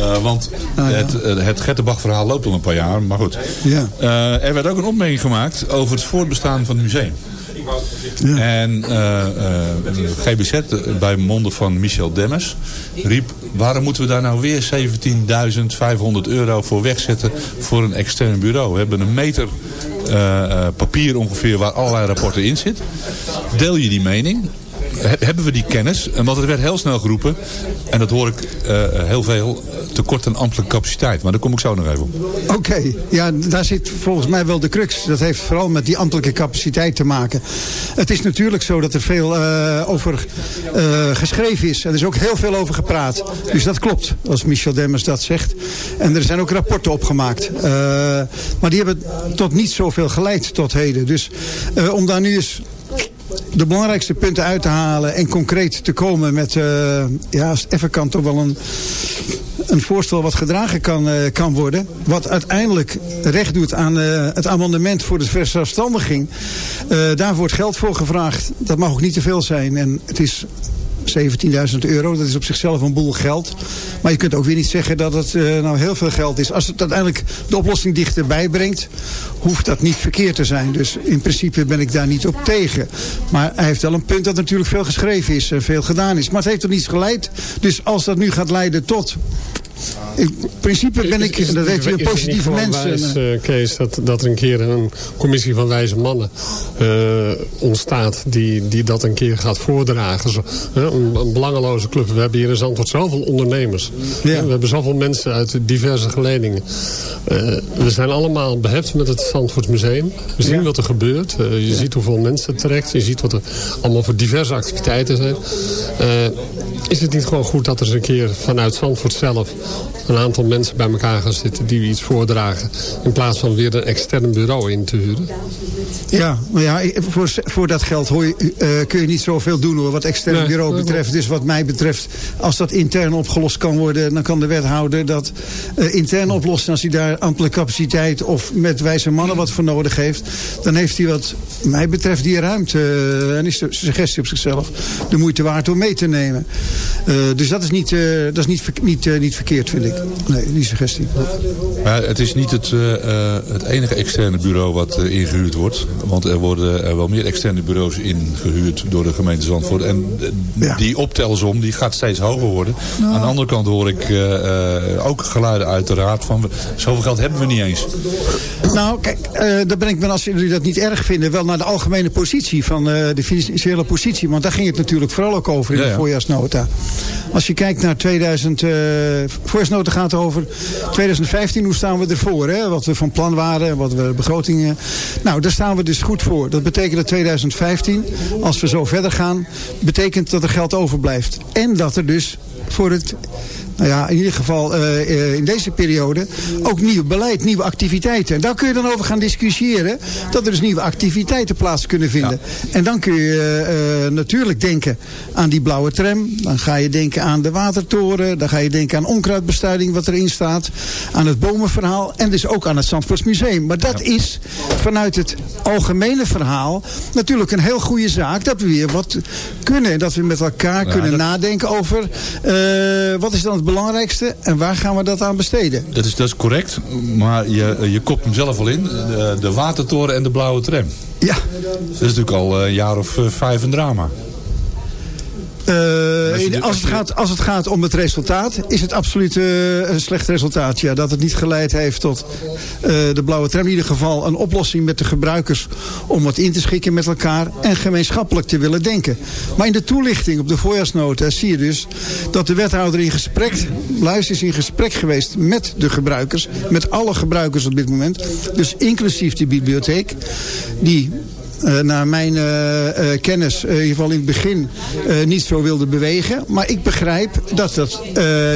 E: Uh, <laughs> want ah, ja. het, het Gettenbach-verhaal loopt al een paar jaar, maar goed.
K: Ja.
E: Uh, er werd ook een opmerking gemaakt over het voortbestaan van het museum. En uh, GBZ, bij monden van Michel Demmers, riep... waarom moeten we daar nou weer 17.500 euro voor wegzetten voor een extern bureau? We hebben een meter papier ongeveer waar allerlei rapporten in zitten. Deel je die mening? Hebben we die kennis. Want het werd heel snel geroepen. En dat hoor ik uh, heel veel tekort aan ambtelijke capaciteit. Maar daar kom ik zo nog even op.
K: Oké, ja, daar zit volgens mij wel de crux. Dat heeft vooral met die ambtelijke capaciteit te maken. Het is natuurlijk zo dat er veel uh, over geschreven is. Er is ook heel veel over gepraat. Dus dat klopt, als Michel Demmers dat zegt. En er zijn ook rapporten opgemaakt. maar die hebben tot niet zoveel geleid tot heden. Dus om daar nu eens de belangrijkste punten uit te halen en concreet te komen met, uh, ja, als het even toch wel een, een voorstel wat gedragen kan, uh, kan worden. Wat uiteindelijk recht doet aan uh, het amendement voor de verzelfstandiging. daar wordt geld voor gevraagd. Dat mag ook niet te veel zijn. En het is 17.000 euro. Dat is op zichzelf een boel geld. Maar je kunt ook weer niet zeggen dat het uh, nou heel veel geld is. Als het uiteindelijk de oplossing dichterbij brengt, hoeft dat niet verkeerd te zijn. Dus in principe ben ik daar niet op tegen. Maar hij heeft wel een punt dat natuurlijk veel geschreven is en veel gedaan is. Maar het heeft toch niets geleid. Dus als dat nu gaat leiden tot in principe ben ik,
D: is,
K: dat weet je, een positieve mensen.
D: Wijs, uh, Kees, dat, dat er een keer een commissie van wijze mannen uh, ontstaat die, die dat een keer gaat voordragen. Zo, uh, een, een, belangeloze club. We hebben hier in Zandvoort zoveel ondernemers. Ja. We hebben zoveel mensen uit diverse geledingen. we zijn allemaal behept met het Zandvoort Museum. We zien ja. wat er gebeurt. je ja. ziet hoeveel mensen trekt. Je ziet wat er allemaal voor diverse activiteiten zijn. is het niet gewoon goed dat er eens een keer vanuit Zandvoort zelf een aantal mensen bij elkaar gaan zitten die iets voordragen. In plaats van weer een extern bureau in te huren.
K: Ja, maar ja, voor, voor dat geld hoor je, uh, kun je niet zoveel doen hoor, wat extern nee, bureau betreft. Dus wat mij betreft, als dat intern opgelost kan worden, dan kan de wethouder dat uh, intern oplossen. Als hij daar ambtelijke capaciteit of met wijze mannen wat voor nodig heeft, dan heeft hij wat mij betreft die ruimte. Uh, en is de suggestie op zichzelf de moeite waard om mee te nemen. dus dat is niet, dat is niet, niet, niet verkeerd, vind ik. Nee, die suggestie.
E: Maar het is niet het, uh, het enige externe bureau wat uh, ingehuurd wordt. Want er worden er wel meer externe bureaus ingehuurd door de gemeente Zandvoort. En ja. die optelsom die gaat steeds hoger worden. Nou. Aan de andere kant hoor ik ook geluiden uit de raad van... zoveel geld hebben we niet eens.
K: Nou, kijk, daar ben ik ben, als jullie dat niet erg vinden... wel naar de algemene positie van de financiële positie. Want daar ging het natuurlijk vooral ook over in ja, de voorjaarsnota. Als je kijkt naar 2000... voorjaarsnota gaat over 2015, hoe staan we ervoor? Hè? Wat we van plan waren, wat we begrotingen... Nou, daar staan we dus goed voor. Dat betekent dat 2015, als we zo verder gaan... betekent dat er geld overblijft. En dat er dus voor het nou ja, in ieder geval uh, uh, in deze periode ook nieuw beleid, nieuwe activiteiten. En daar kun je dan over gaan discussiëren dat er dus nieuwe activiteiten plaats kunnen vinden. Ja. En dan kun je uh, natuurlijk denken aan die blauwe tram. Dan ga je denken aan de watertoren. Dan ga je denken aan onkruidbestuiving wat erin staat. Aan het bomenverhaal. En dus ook aan het Zandvoortsmuseum. Maar dat ja. is vanuit het algemene verhaal natuurlijk een heel goede zaak. Dat we weer wat kunnen. Dat we met elkaar ja, kunnen dat... nadenken over wat is dan het belangrijkste en waar gaan we dat aan besteden?
E: Dat is, dat is correct, maar je, je kopt hem zelf al in. De, de watertoren en de blauwe tram.
K: Ja.
E: Dat is natuurlijk al een jaar of vijf een drama.
K: Uh, als, het gaat, als het gaat om het resultaat, is het absoluut uh, een slecht resultaat. Ja, dat het niet geleid heeft tot uh, de blauwe tram. In ieder geval een oplossing met de gebruikers om wat in te schikken met elkaar en gemeenschappelijk te willen denken. Maar in de toelichting op de voorjaarsnota zie je dus dat de wethouder in gesprek, luister is in gesprek geweest met de gebruikers, met alle gebruikers op dit moment. Dus inclusief de bibliotheek, die uh, naar mijn uh, uh, kennis, in ieder geval in het begin, niet zo wilde bewegen. Maar ik begrijp dat dat,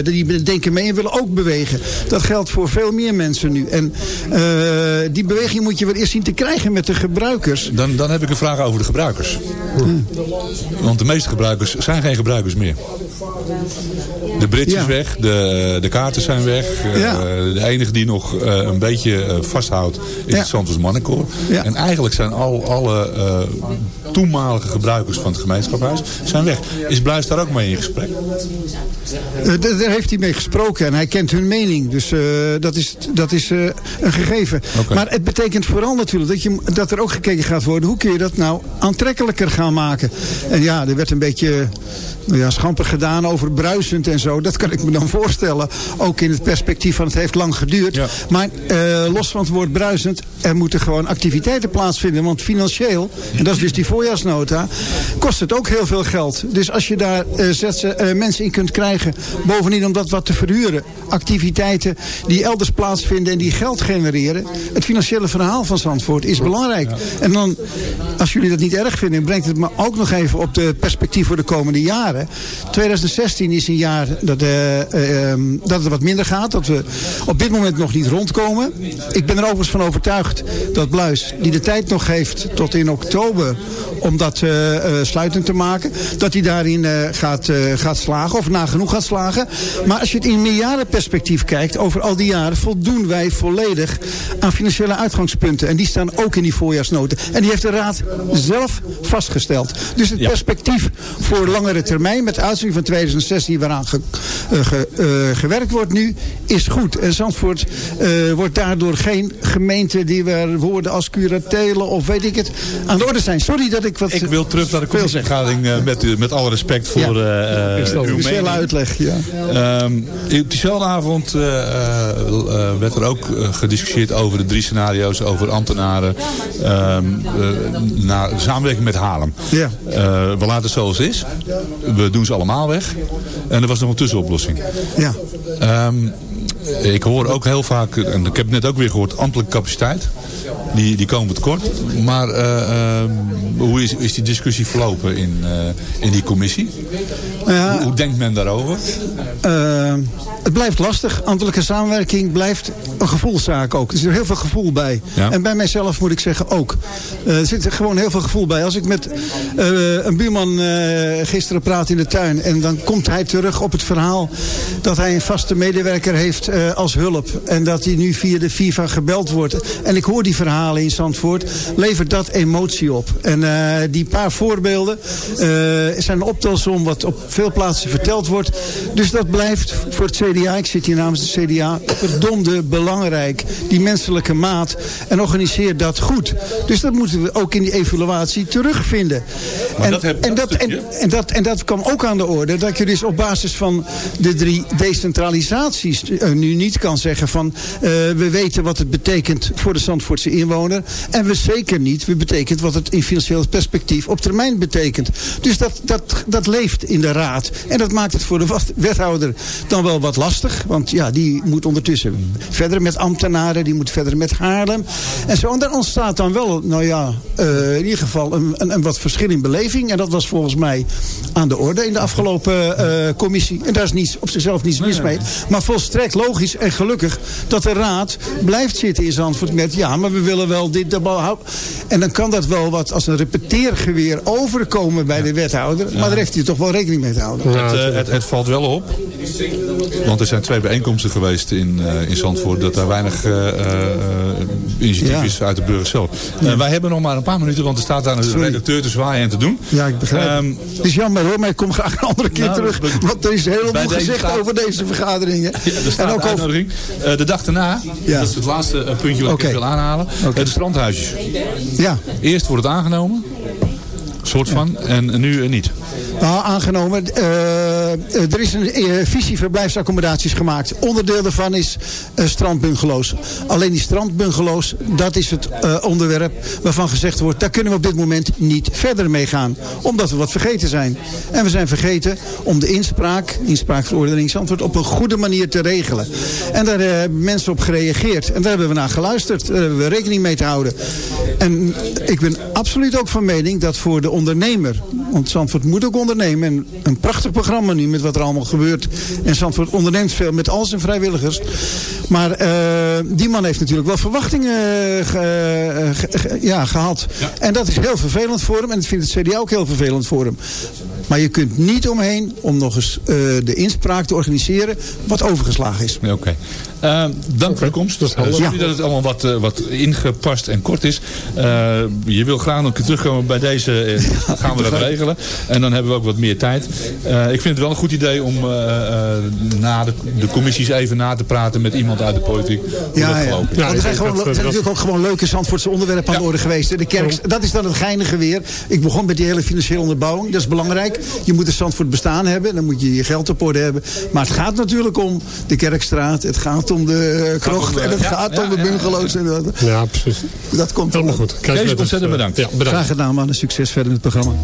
K: die denken mee en willen ook bewegen. Dat geldt voor veel meer mensen nu. En die beweging moet je wel eerst zien te krijgen met de gebruikers.
E: Dan, dan heb ik een vraag over de gebruikers. Want de meeste gebruikers zijn geen gebruikers meer. De Brits is weg, de, de kaarten zijn weg. Ja. de enige die nog een beetje vasthoudt is het Santos Mannenkoor. En eigenlijk zijn al, alle toenmalige gebruikers van het gemeenschapshuis zijn weg. Is Bluis daar ook mee in gesprek?
K: Daar heeft hij mee gesproken en hij kent hun mening. Dus dat is, dat is een gegeven. Maar het betekent vooral natuurlijk dat, je, dat er ook gekeken gaat worden... hoe kun je dat nou aantrekkelijker gaan maken? En ja, er werd een beetje ja, schamper gedaan over bruisend en zo. Dat kan ik me dan voorstellen. Ook in het perspectief van het heeft lang geduurd. Ja. Maar uh, los van het woord bruisend, er moeten gewoon activiteiten plaatsvinden. Want financieel, en dat is dus die voorjaarsnota, kost het ook heel veel geld. Dus als je daar uh, zetsen, uh, mensen in kunt krijgen, bovendien om dat wat te verhuren. Activiteiten die elders plaatsvinden en die geld genereren. Het financiële verhaal van Zandvoort is belangrijk. Ja. En dan, als jullie dat niet erg vinden, brengt het me ook nog even op de perspectief voor de komende jaren. 2016 is een jaar dat, uh, uh, dat het wat minder gaat. Dat we op dit moment nog niet rondkomen. Ik ben er overigens van overtuigd dat Bluis, die de tijd nog heeft tot in oktober om dat uh, sluitend te maken, dat hij daarin gaat, gaat slagen of nagenoeg gaat slagen. Maar als je het in meerjarenperspectief kijkt, over al die jaren voldoen wij volledig aan financiële uitgangspunten. En die staan ook in die voorjaarsnoten. En die heeft de Raad zelf vastgesteld. Dus het ja. perspectief voor langere termijn met de uitzending van 2016 waaraan ge, uh, ge, uh, gewerkt wordt nu, is goed. En Zandvoort uh, wordt daardoor geen gemeente die we woorden als curatelen of weet ik het aan de orde zijn. Sorry dat ik wat
E: Ik wil terug naar de commissievergadering met, met alle respect voor ja. uw mening.
K: uitleg, ja.
E: Um, op diezelfde avond werd er ook gediscussieerd over de drie scenario's, over ambtenaren, um, naar samenwerking met Haarlem.
K: Ja.
E: we laten het zoals het is we doen ze allemaal weg. En er was nog een tussenoplossing.
K: Ja.
E: Um, ik hoor ook heel vaak, en ik heb het net ook weer gehoord, ambtelijke capaciteit. Die, die komen tekort. Maar uh, uh, hoe is, is die discussie verlopen in, uh, in die commissie? Ja, hoe, hoe, denkt men daarover?
K: het blijft lastig. Ambtelijke samenwerking blijft een gevoelszaak ook. Er zit heel veel gevoel bij. Ja. En bij mijzelf moet ik zeggen ook. er zit gewoon heel veel gevoel bij. Als ik met een buurman gisteren praat in de tuin... en dan komt hij terug op het verhaal dat hij een vaste medewerker heeft uh, als hulp. En dat hij nu via de FIFA gebeld wordt. En ik hoor die verhalen in Zandvoort. Levert dat emotie op. En uh, die paar voorbeelden uh, zijn een optelsom wat op veel plaatsen verteld wordt. Dus dat blijft voor het CDA, ik zit hier namens de CDA, verdomde belangrijk. Die menselijke maat. En organiseer dat goed. Dus dat moeten we ook in die evaluatie terugvinden.
E: En dat, heb,
K: en, dat, en, en, dat, en dat kwam ook aan de orde. Dat je dus op basis van de drie decentralisaties nu nu niet kan zeggen van... Uh, we weten wat het betekent voor de Zandvoortse inwoner. En we zeker niet, we betekent wat het in financieel perspectief op termijn betekent. Dus dat, dat, dat leeft in de raad. En dat maakt het voor de wethouder dan wel wat lastig. Want ja, die moet ondertussen verder met ambtenaren. Die moet verder met Haarlem. En zo. En daar ontstaat dan wel, nou ja, uh, in ieder geval een, een, een, wat verschil in beleving. En dat was volgens mij aan de orde in de afgelopen uh, commissie. En daar is niets, op zichzelf niets mis mee. Maar volstrekt logisch logisch en gelukkig dat de raad blijft zitten in Zandvoort met... ja, maar we willen wel dit... dat bal- En dan kan dat wel wat als een repeteergeweer overkomen bij de wethouder. Maar daar heeft hij toch wel rekening mee te houden.
E: het, eh, het, het valt wel op. Want er zijn twee bijeenkomsten geweest in, eh, in Zandvoort. Dat daar weinig eh, eh, initiatief
K: Ja.
E: is uit de burgers zelf. Wij hebben nog maar een paar minuten. Want er staat daar een
K: Sorry.
E: redacteur te zwaaien en te doen.
K: Ja, ik begrijp.
E: Ehm,
K: het is jammer hoor, maar ik kom graag een andere keer
E: Nou,
K: terug. Want er is heel veel gezegd over deze vergaderingen. <laughs>
E: Ja,
K: en
E: een
K: ook
E: uitnodiging. Eh, de dag daarna, dat is het laatste eh, puntje wat ik wil aanhalen.
K: Oké.
E: Eh, de strandhuisjes.
K: Ja,
E: Eerst wordt het aangenomen. Soort van. En nu niet.
K: Nou, aangenomen. eh, er is een eh, visie verblijfsaccommodaties gemaakt. Onderdeel daarvan is strandbungalows. Alleen die strandbungalows, dat is het onderwerp waarvan gezegd wordt... daar kunnen we op dit moment niet verder mee gaan. Omdat we wat vergeten zijn. En we zijn vergeten om de inspraak, inspraakverordeningsantwoord... op een goede manier te regelen. En daar hebben mensen op gereageerd. En daar hebben we naar geluisterd. Daar hebben we rekening mee te houden. En ik ben absoluut ook van mening dat voor de ondernemer... want Zandvoort moet ook ondernemen. En een prachtig programma nu met wat er allemaal gebeurt. En Zandvoort onderneemt veel met al zijn vrijwilligers. Maar eh, die man heeft natuurlijk wel verwachtingen eh, ge- eh, ge- ge- ja, gehad. En dat is heel vervelend voor hem. En dat vindt het CDA ook heel vervelend voor hem. Maar je kunt niet omheen om nog eens de inspraak te organiseren... wat overgeslagen is.
E: Oké. Eh, dank voor de komst.
D: Dat
E: Uh, dat het allemaal wat, eh, wat ingepast en kort is. Eh, je wil graag nog een keer terugkomen bij deze. <laughs> gaan we dat regelen. En dan hebben we ook wat meer tijd. Eh, ik vind het wel een goed idee om eh, eh, na de, de commissies even na te praten met iemand uit de politiek.
K: Ja, ja.
D: Ja,
K: Want er zijn, gewoon,
D: dat,
K: zijn
D: dat-
K: natuurlijk ook gewoon leuke Zandvoortse onderwerpen aan de orde geweest. De kerk, dat is dan het geinige weer. Ik begon met die hele financiële onderbouwing. Dat is belangrijk. Je moet een Zandvoort bestaan hebben. Dan moet je je geld op orde hebben. Maar het gaat natuurlijk om de Kerkstraat. Het gaat om de eh, krocht.
E: om de-
K: en het gaat om de bungalows. En dat,
D: Ja, precies.
K: dat komt
D: Helemaal
K: allemaal
D: goed.
E: Kees, ontzettend
D: eh,
E: bedankt.
D: Ja, bedankt.
K: Graag gedaan man. En succes verder met het programma.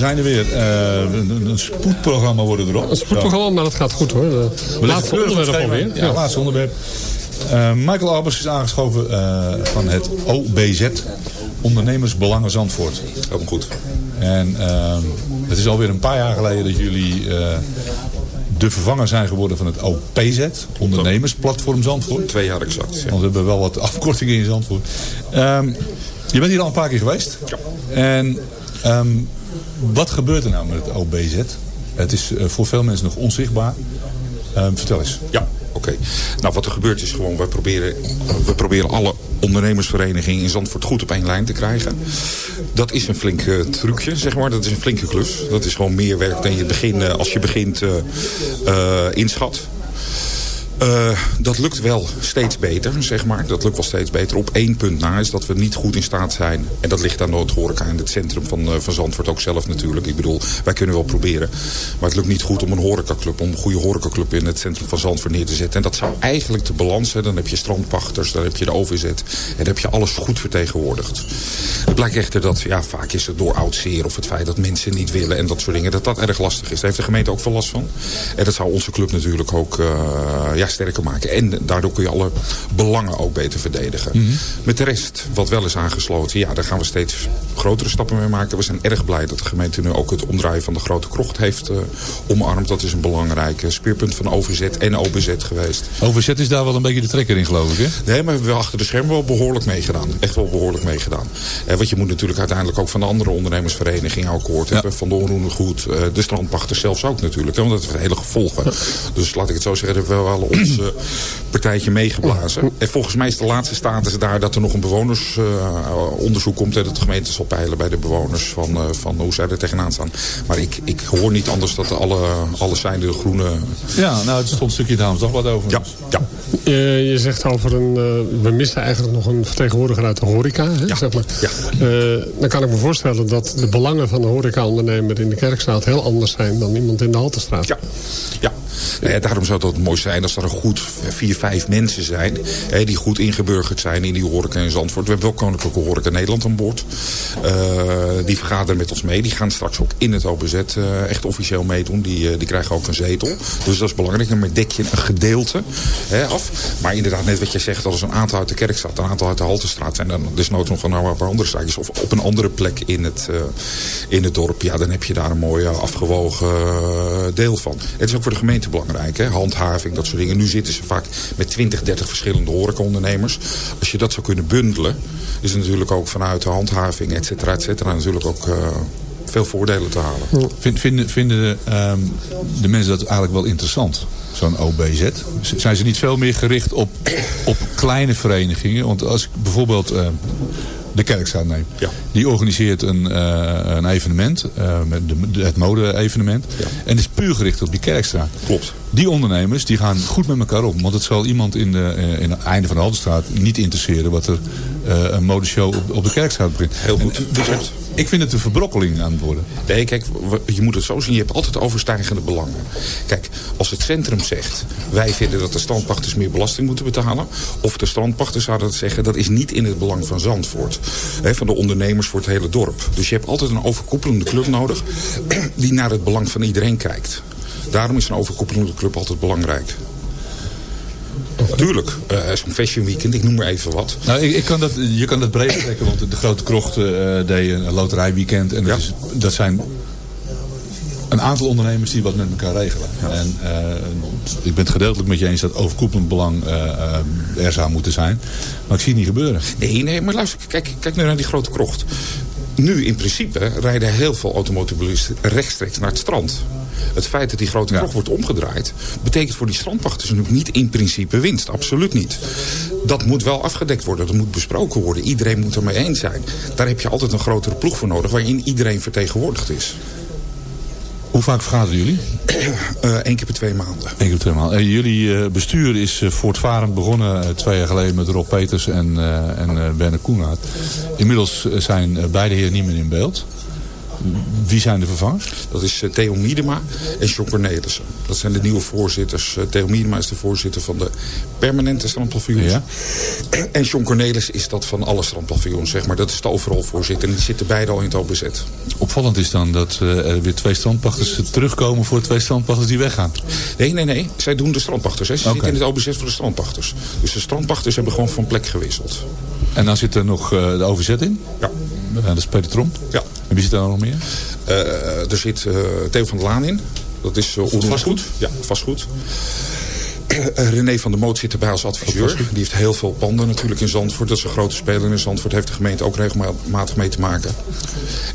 E: Zijn er weer. Eh, een, een spoedprogramma worden erop.
D: Een spoedprogramma, maar dat gaat goed hoor. De
E: We
D: laatste onderwerp alweer.
E: schema. Ja, laatste onderwerp. Eh, Michael Albers is aangeschoven eh, van het OBZ, Ondernemersbelangen Zandvoort.
L: Helemaal goed.
E: En eh, het is alweer een paar jaar geleden dat jullie eh, de vervanger zijn geworden van het OPZ, Ondernemersplatform Zandvoort.
L: Twee jaar exact. Ja.
E: Want we hebben wel wat afkortingen in Zandvoort. Ehm, je bent hier al een paar keer geweest.
L: Ja.
E: En ehm, wat gebeurt er nou met het OBZ? Het is eh, voor veel mensen nog onzichtbaar. Ehm, vertel eens.
L: Ja, oké. Nou, wat er gebeurt is gewoon, we proberen, we proberen alle ondernemersverenigingen in Zandvoort goed op één lijn te krijgen. Dat is een flink eh, trucje, zeg maar. Dat is een flinke klus. Dat is gewoon meer werk dan je begin, eh, als je begint eh, inschat. Eh, dat lukt wel steeds beter, zeg maar. Dat lukt wel steeds beter. Op één punt na is dat we niet goed in staat zijn. En dat ligt aan het horeca in het centrum van, eh, van Zandvoort ook zelf natuurlijk. Ik bedoel, wij kunnen wel proberen. Maar het lukt niet goed om een horecaclub, om een goede horecaclub in het centrum van Zandvoort neer te zetten. En dat zou eigenlijk de balans zijn. Dan heb je strandpachters, dan heb je de OVZ. En dan heb je alles goed vertegenwoordigd. Het blijkt echter dat, ja, vaak is het door oud zeer of het feit dat mensen niet willen en dat soort dingen. Dat dat erg lastig is. Daar heeft de gemeente ook veel last van. En dat zou onze club natuurlijk ook eh, ja, sterker maken. En daardoor kun je alle belangen ook beter verdedigen.
E: Mhm.
L: Met de rest, wat wel is aangesloten, ja, daar gaan we steeds grotere stappen mee maken. We zijn erg blij dat de gemeente nu ook het omdraaien van de Grote Krocht heeft eh, omarmd. Dat is een belangrijk speerpunt van OVZ en OBZ geweest.
E: OVZ is daar wel een beetje de trekker in, geloof ik, hè?
L: Nee, maar we hebben wel achter de schermen wel behoorlijk meegedaan. Echt wel behoorlijk meegedaan. Eh, want je moet natuurlijk uiteindelijk ook van de andere ondernemersverenigingen akkoord hebben. Van de onroerende goed, eh, de strandpachters zelfs ook natuurlijk. hè, Want dat heeft hele gevolgen. Dus laat ik het zo zeggen, hebben we wel ons eh, partijtje meegeblazen. En volgens mij is de laatste status daar dat er nog een bewonersonderzoek komt. En dat de gemeente zal peilen bij de bewoners van, eh, van hoe zij er tegenaan staan. Maar ik, ik hoor niet anders dat alle, alle zijn de groene...
E: Ja, nou, het stond een stukje in het wat over.
L: Ja, ja.
D: Je, je zegt over een... eh, we missen eigenlijk nog een vertegenwoordiger uit de horeca. Hè, zeg maar. Eh, dan kan ik me voorstellen dat de belangen van de horeca-ondernemer in de Kerkstraat heel anders zijn dan iemand in de Haltestraat.
L: Ja, ja. Ja, daarom zou het mooi zijn als er een goed vier, vijf mensen zijn... Hè, die goed ingeburgerd zijn in die horeca in Zandvoort. We hebben wel Koninklijke Horeca Nederland aan boord. Eh, die vergaderen met ons mee. Die gaan straks ook in het OBZ eh, echt officieel meedoen. Die, eh, die krijgen ook een zetel. Dus dat is belangrijk. Maar dek je een gedeelte hè, af. Maar inderdaad, net wat je zegt, als er een aantal uit de Kerkstraat... een aantal uit de Haltestraat zijn... dan desnoods nog van nou, een paar andere straatjes... of op een andere plek in het, eh, in het dorp... ja, dan heb je daar een mooi eh, afgewogen eh, deel van. Het is ook voor de gemeente belangrijk, hè? handhaving, dat soort dingen. Nu zitten ze vaak met 20, 30 verschillende horecaondernemers. Als je dat zou kunnen bundelen... is het natuurlijk ook vanuit de handhaving, et cetera, et cetera... natuurlijk ook eh, veel voordelen te halen.
E: Vind, vinden vinden ehm, de mensen dat eigenlijk wel interessant? Zo'n OBZ? Zijn ze niet veel meer gericht op, op kleine verenigingen? Want als ik bijvoorbeeld ehm, de Kerkstraat neem. Die organiseert een, eh, een evenement. eh, met de, de- het mode-evenement. En is puur gericht op die Kerkstraat.
L: Klopt.
E: Die ondernemers die gaan goed met elkaar om. Want het zal iemand in, de, eh, in het einde van de Haltestraat niet interesseren... wat er eh, een modeshow op, op de Kerkstraat begint.
L: Heel goed.
E: ik vind het een verbrokkeling aan het worden.
L: Nee, kijk, je moet het zo zien. Je hebt altijd overstijgende belangen. Kijk, als het centrum zegt... wij vinden dat de strandpachters meer belasting moeten betalen... of de strandpachters zouden dat zeggen... dat is niet in het belang van Zandvoort. Van de ondernemers voor het hele dorp. Dus je hebt altijd een overkoepelende club nodig... <clears throat> die naar het belang van iedereen kijkt. Daarom is een overkoepelende club altijd belangrijk. Tuurlijk, eh, zo'n fashion weekend, ik noem maar even wat.
E: Nou, ik, ik kan dat, je kan dat breed trekken, want de, Grote Krocht eh, deed een loterijweekend. En dat, is, dat zijn een aantal ondernemers die wat met elkaar regelen. En ik ben het gedeeltelijk met je eens dat overkoepelend belang er zou moeten zijn. Maar ik zie het niet gebeuren.
L: Nee, nee, maar luister, kijk, kijk nu naar die grote krocht. Nu in principe rijden heel veel automobilisten rechtstreeks naar het strand. Het feit dat die grote krocht wordt omgedraaid... betekent voor die strandpachters natuurlijk niet in principe winst. Absoluut niet. Dat moet wel afgedekt worden. Dat moet besproken worden. Iedereen moet er mee eens zijn. Daar heb je altijd een grotere ploeg voor nodig... waarin iedereen vertegenwoordigd is.
E: Hoe vaak vergaderen jullie? <clears throat>
L: Eén keer per twee maanden.
E: Eén keer per twee maanden. En jullie eh, bestuur is eh, voortvarend begonnen eh, twee jaar geleden met Rob Peters en, eh en eh, Werner Koenhaard. Inmiddels eh, zijn eh, beide heren niet meer in beeld. Wie zijn de vervangers?
L: Dat is eh, Theo Miedema en John Cornelissen. Dat zijn de nieuwe voorzitters. Eh, Theo Miedema is de voorzitter van de permanente strandpaviljoens. <clears throat> En John Cornelis is dat van alle strandpaviljoens, zeg maar. Dat is de overal voorzitter. En die zitten beide al in het OBZ.
E: Opvallend is dan dat eh, er weer twee strandpachters terugkomen voor twee strandpachters die weggaan.
L: Nee, nee, nee. Zij doen de strandpachters. Hè. Ze zitten in het OBZ voor de strandpachters. Dus de strandpachters hebben gewoon van plek gewisseld.
E: En dan zit er nog de OVZ in?
L: Ja.
E: dat is Peter Tromp?
L: Ja.
E: En wie zit daar nog meer?
L: Eh, er zit eh, Theo van der Laan in. Dat is uh, vastgoed. Ja, vastgoed. Eh, René van der Moot zit erbij als adviseur. Die heeft heel veel panden natuurlijk in Zandvoort. Dat is een grote speler in Zandvoort. Heeft de gemeente ook regelmatig mee te maken.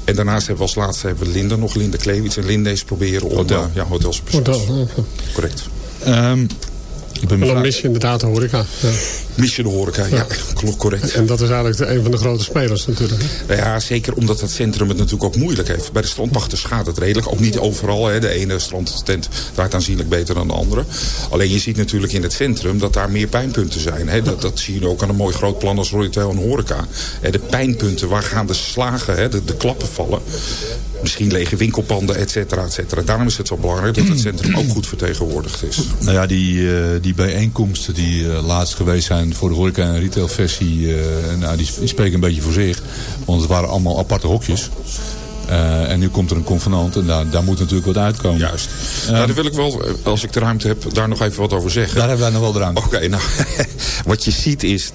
L: En daarnaast hebben we als laatste hebben we Linda nog. Linda Kleewits en Lindees proberen om
E: Hotel.
L: eh, ja, hotels
D: Hotel.
L: Correct.
E: Ehm,
D: En dan mis je inderdaad de horeca. Ja.
L: Mis je de horeca, ja, klopt correct.
D: En dat is eigenlijk de- een van de grote spelers natuurlijk. hè.
L: Nou ja, zeker omdat het centrum het natuurlijk ook moeilijk heeft. Bij de strandpachters gaat het redelijk. Ook niet overal. Hè. De ene strandtent draait aanzienlijk beter dan de andere. Alleen je ziet natuurlijk in het centrum dat daar meer pijnpunten zijn. Hè. Dat, dat zie je ook aan een mooi groot plan als Retail en Horeca. De pijnpunten, waar gaan de slagen, hè, de, de klappen vallen. Misschien lege winkelpanden, et cetera, et cetera. Daarom is het zo belangrijk dat het centrum ook goed vertegenwoordigd is.
E: Nou ja, die, eh, die bijeenkomsten die eh, laatst geweest zijn voor de horeca- en retailversie, eh, nou, die, die spreken een beetje voor zich. Want het waren allemaal aparte hokjes. Eh, en nu komt er een convenant en daar, daar moet natuurlijk wat uitkomen.
L: Juist. nou, daar wil ik wel, eh, als ik de ruimte heb, daar nog even wat over zeggen.
E: Daar hebben wij nog wel de ruimte.
L: Oké, nou, <laughs> wat je ziet is...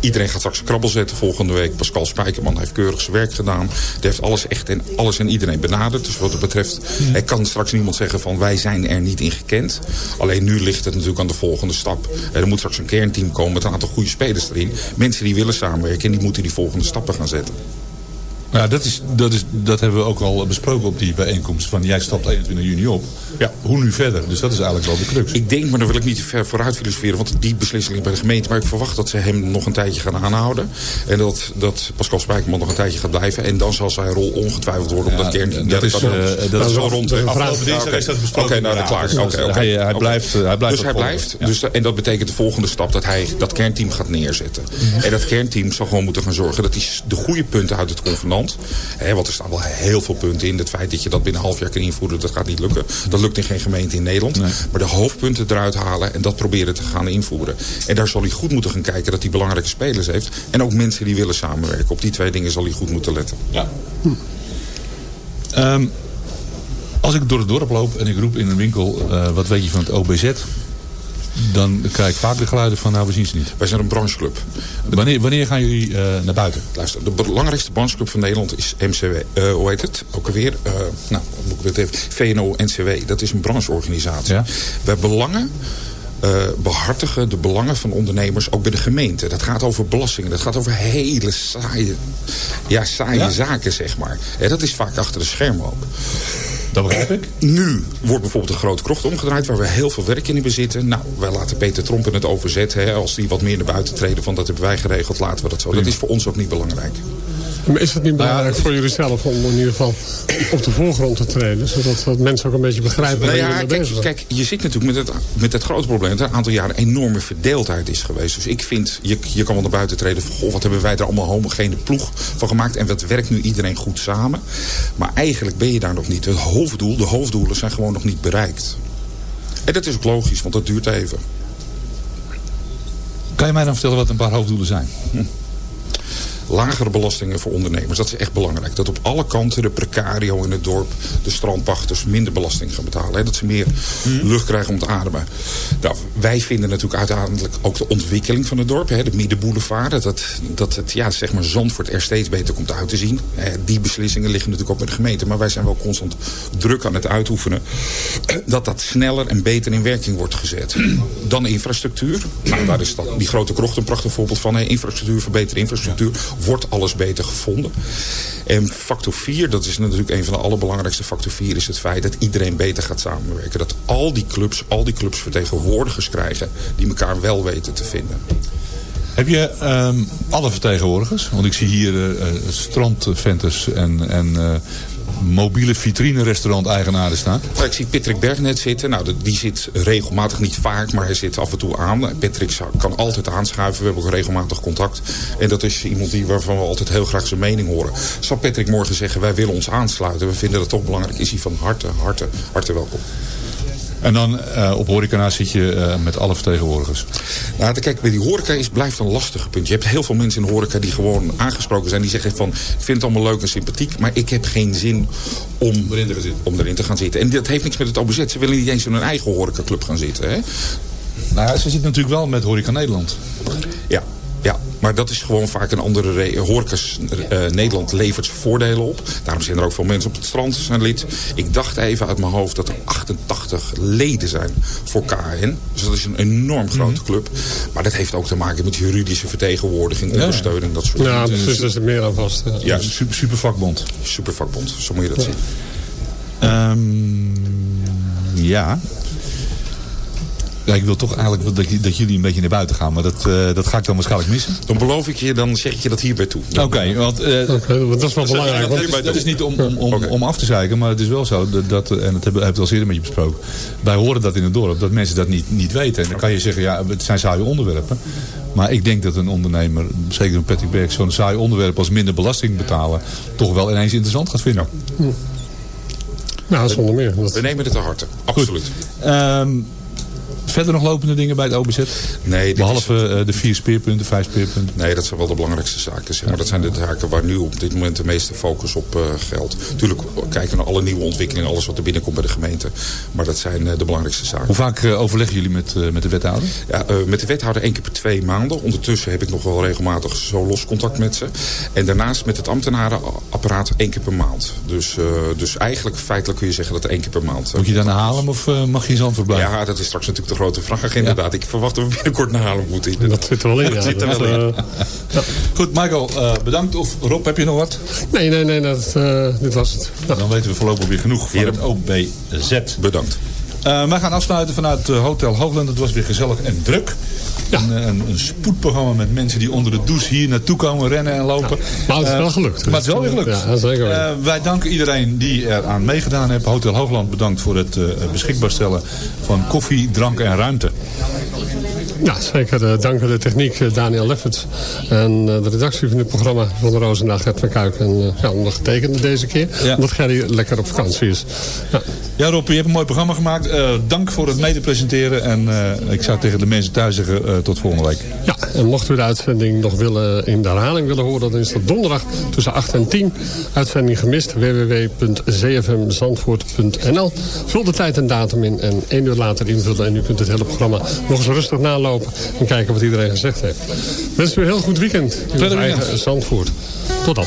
L: Iedereen gaat straks een krabbel zetten volgende week. Pascal Spijkerman heeft keurig zijn werk gedaan. Die heeft alles echt en alles en iedereen benaderd. Dus wat het betreft, er kan straks niemand zeggen van wij zijn er niet in gekend. Alleen nu ligt het natuurlijk aan de volgende stap. Er moet straks een kernteam komen met een aantal goede spelers erin. Mensen die willen samenwerken en die moeten die volgende stappen gaan zetten.
E: Ja, dat, is, dat, is, dat hebben we ook al besproken op die bijeenkomst. Van jij stapt 21 juni op. Ja. Hoe nu verder? Dus dat is eigenlijk wel de crux.
L: Ik denk, maar dan wil ik niet te ver vooruit filosoferen, want die beslissing ligt bij de gemeente. Maar ik verwacht dat ze hem nog een tijdje gaan aanhouden. En dat, dat Pascal Spijkerman nog een tijdje gaat blijven. En dan zal zijn rol ongetwijfeld worden om dat kern...
E: dat is,
L: kan-
E: eh, dat
L: dat
E: is
L: is
E: wel
L: al rond. Oké,
E: Afgelopen dinsdag is dat besproken
L: Oké, nou, klaar. Oké,
E: Dus
L: oké.
E: hij- blijft, eh, hij blijft
L: Dus hij
E: dat
L: blijft. Dus, en dat betekent de volgende stap dat hij dat kernteam gaat neerzetten. En dat kernteam zal gewoon moeten gaan zorgen dat hij de goede punten uit het convenant... Hè, want er staan wel heel veel punten in. Het feit dat je dat binnen een half jaar kan invoeren, dat gaat niet lukken. Dat lukt in geen gemeente in Nederland. Maar de hoofdpunten eruit halen en dat proberen te gaan invoeren. En daar zal hij goed moeten gaan kijken dat hij belangrijke spelers heeft. En ook mensen die willen samenwerken. Op die twee dingen zal hij goed moeten letten.
E: Ja. Ehm, als ik door het dorp loop en ik roep in een winkel, eh, wat weet je van het OBZ? Dan krijg ik vaak de geluiden van, nou we zien ze niet.
L: Wij zijn een brancheclub.
E: Wanneer, wanneer gaan jullie eh, naar buiten?
L: Luister, de belangrijkste brancheclub van Nederland is MCW. Eh, hoe heet het? Ook alweer? Eh, nou, moet ik het even? VNO-NCW. Dat is een brancheorganisatie. Wij belangen... eh, behartigen de belangen van ondernemers ook bij de gemeente. Dat gaat over belastingen. Dat gaat over hele saaie, ja, saaie zaken, zeg maar. En dat is vaak achter de schermen ook.
E: Dat begrijp ik.
L: Nu wordt bijvoorbeeld een grote krocht omgedraaid... waar we heel veel werk in hebben zitten. Nou, wij laten Peter Trompen het overzetten. Hè, als die wat meer naar buiten treden van dat hebben wij geregeld, laten we dat zo. Dat is voor ons ook niet belangrijk.
D: Maar is het niet belangrijk voor jullie zelf om in ieder geval op de voorgrond te treden? Zodat dat mensen ook een beetje begrijpen
L: Nou
D: waar
L: ja,
D: jullie mee bezig
L: kijk,
D: zijn?
L: kijk, je zit natuurlijk met het, met het grote probleem... dat er een aantal jaren enorme verdeeldheid is geweest. Dus ik vind, je, je kan wel naar buiten treden van... Goh, wat hebben wij er allemaal homogene ploeg van gemaakt... en wat werkt nu iedereen goed samen. Maar eigenlijk ben je daar nog niet. Het hoofddoel, de hoofddoelen zijn gewoon nog niet bereikt. En dat is ook logisch, want dat duurt even.
E: Kan je mij dan vertellen wat een paar hoofddoelen zijn?
L: Lagere belastingen voor ondernemers, dat is echt belangrijk. Dat op alle kanten de precario in het dorp, de strandpachters minder belasting gaan betalen. Hè? Dat ze meer lucht krijgen om te ademen. Nou, wij vinden natuurlijk uiteindelijk ook de ontwikkeling van het dorp. Hè? De middenboulevard, dat, dat het ja, zeg maar Zandvoort er steeds beter komt uit te zien. Eh, die beslissingen liggen natuurlijk ook bij de gemeente. Maar wij zijn wel constant druk aan het uitoefenen. Dat dat sneller en beter in werking wordt gezet. Dan infrastructuur. Nou, daar is dat, die grote krocht een prachtig voorbeeld van. Hè? Infrastructuur, verbeteren infrastructuur. Wordt alles beter gevonden. En factor 4, dat is natuurlijk een van de allerbelangrijkste factor 4... is het feit dat iedereen beter gaat samenwerken. Dat al die clubs, al die clubs vertegenwoordigers krijgen... die elkaar wel weten te vinden.
E: Heb je ehm, alle vertegenwoordigers? Want ik zie hier eh, eh, strandventers en, en eh, mobiele vitrine-restaurant-eigenaren staan.
L: Nou, ik zie Patrick Berg net zitten. Nou, die zit regelmatig niet vaak, maar hij zit af en toe aan. Patrick kan altijd aanschuiven. We hebben ook regelmatig contact. En dat is iemand die, waarvan we altijd heel graag zijn mening horen. Zal Patrick morgen zeggen, wij willen ons aansluiten. We vinden dat toch belangrijk. Is hij van harte, harte, harte welkom.
E: En dan eh, op horecana zit je eh, met alle vertegenwoordigers.
L: Nou, kijk, bij die horeca is, blijft een lastige punt. Je hebt heel veel mensen in de horeca die gewoon aangesproken zijn. Die zeggen van, ik vind het allemaal leuk en sympathiek. Maar ik heb geen zin om erin te gaan zitten. Om erin te gaan zitten. En dat heeft niks met het OBZ. Ze willen niet eens in hun eigen horecaclub gaan zitten. Hè?
E: Nou ja, ze zit natuurlijk wel met Horeca Nederland.
L: Ja, maar dat is gewoon vaak een andere reden. Horecas eh, Nederland levert zijn voordelen op. Daarom zijn er ook veel mensen op het strand zijn lid. Ik dacht even uit mijn hoofd dat er 88 leden zijn voor KN. Dus dat is een enorm grote club. Maar dat heeft ook te maken met juridische vertegenwoordiging,
D: Ja.
L: ondersteuning, dat soort
D: Ja,
L: dingen.
D: precies, dat is er meer aan vast. ja.
L: Ja,
E: super, supervakbond.
L: Supervakbond, zo moet je dat zien.
E: Ehm, ja. Ja, ik wil toch eigenlijk dat, dat jullie een beetje naar buiten gaan. Maar dat, uh, dat ga ik dan waarschijnlijk missen.
L: Dan beloof ik je, dan zeg ik je dat hierbij toe.
E: Oké, okay, want, uh,
D: okay, dat is wel belangrijk.
E: Dat, dat, dat, is niet om, om, om, okay. om, af te zeiken, maar het is wel zo. Dat, dat en dat hebben we al eerder met je besproken. Wij horen dat in het dorp, dat mensen dat niet, niet weten. En dan kan je zeggen, ja, het zijn saaie onderwerpen. Maar ik denk dat een ondernemer, zeker een Patrick Berg, zo'n saai onderwerp als minder belasting betalen, toch wel ineens interessant gaat vinden.
D: Hm. Nou, zonder meer.
L: We nemen het te harte, absoluut.
E: Um, verder nog lopende dingen bij het OBZ?
L: Nee.
E: Behalve is... uh, de vier speerpunten, vijf speerpunten?
L: Nee, dat zijn wel de belangrijkste zaken. Zeg maar. Dat zijn de zaken waar nu op dit moment de meeste focus op uh, geldt. Natuurlijk kijken we naar alle nieuwe ontwikkelingen, alles wat er binnenkomt bij de gemeente. Maar dat zijn uh, de belangrijkste zaken.
E: Hoe vaak overleggen jullie met, met de wethouder?
L: Ja, met de wethouder één keer per twee maanden. Ondertussen heb ik nog wel regelmatig zo los contact met ze. En daarnaast met het ambtenarenapparaat één keer per maand. Dus, dus eigenlijk feitelijk kun je zeggen dat één keer per maand...
E: Moet je dan naar Haarlem of mag je in Zandvoort blijven?
L: Ja, dat is straks natuurlijk de grote vraag inderdaad. Ja. Ik verwacht dat we binnenkort naar Haarlem moeten.
D: Dat zit er wel in, ja.
L: Dat zit er wel in.
E: Ja. Goed, Michael, uh, bedankt. Of Rob, heb je nog wat?
D: Nee, nee, nee, dat, uh, dit was het.
E: Nou. Dan weten we voorlopig weer genoeg van het OBZ.
L: Bedankt.
E: Uh, wij gaan afsluiten vanuit Hotel Hoogland. Het was weer gezellig en druk. Ja. Een, een, een, spoedprogramma met mensen die onder de douche hier naartoe komen rennen en lopen.
D: Ja, maar het is wel gelukt.
E: Maar het is wel weer gelukt.
D: Ja, zeker
E: uh, wij danken iedereen die eraan meegedaan heeft. Hotel Hoogland bedankt voor het uh, beschikbaar stellen van koffie, drank en ruimte.
D: Ja, zeker. Dank aan de techniek Daniel Lefferts. En de redactie van dit programma van de Roosendag, Gert van Kuik. En ja, ondergetekende deze keer. Omdat Gerry lekker op vakantie is.
E: Ja, ja Rob, je hebt een mooi programma gemaakt. Dank voor het mee te presenteren. En ik zou tegen de mensen thuis zeggen tot volgende week.
D: Ja, en mocht u de uitzending nog willen, in de herhaling willen horen... dan is dat donderdag tussen 8 en 10. Uitzending gemist. www.zfmzandvoort.nl Vul de tijd en datum in en één uur later invullen. En u kunt het hele programma nog eens rustig nalopen. En kijken wat iedereen gezegd heeft. Wens u een heel goed weekend in uw eigen Zandvoort. Tot dan.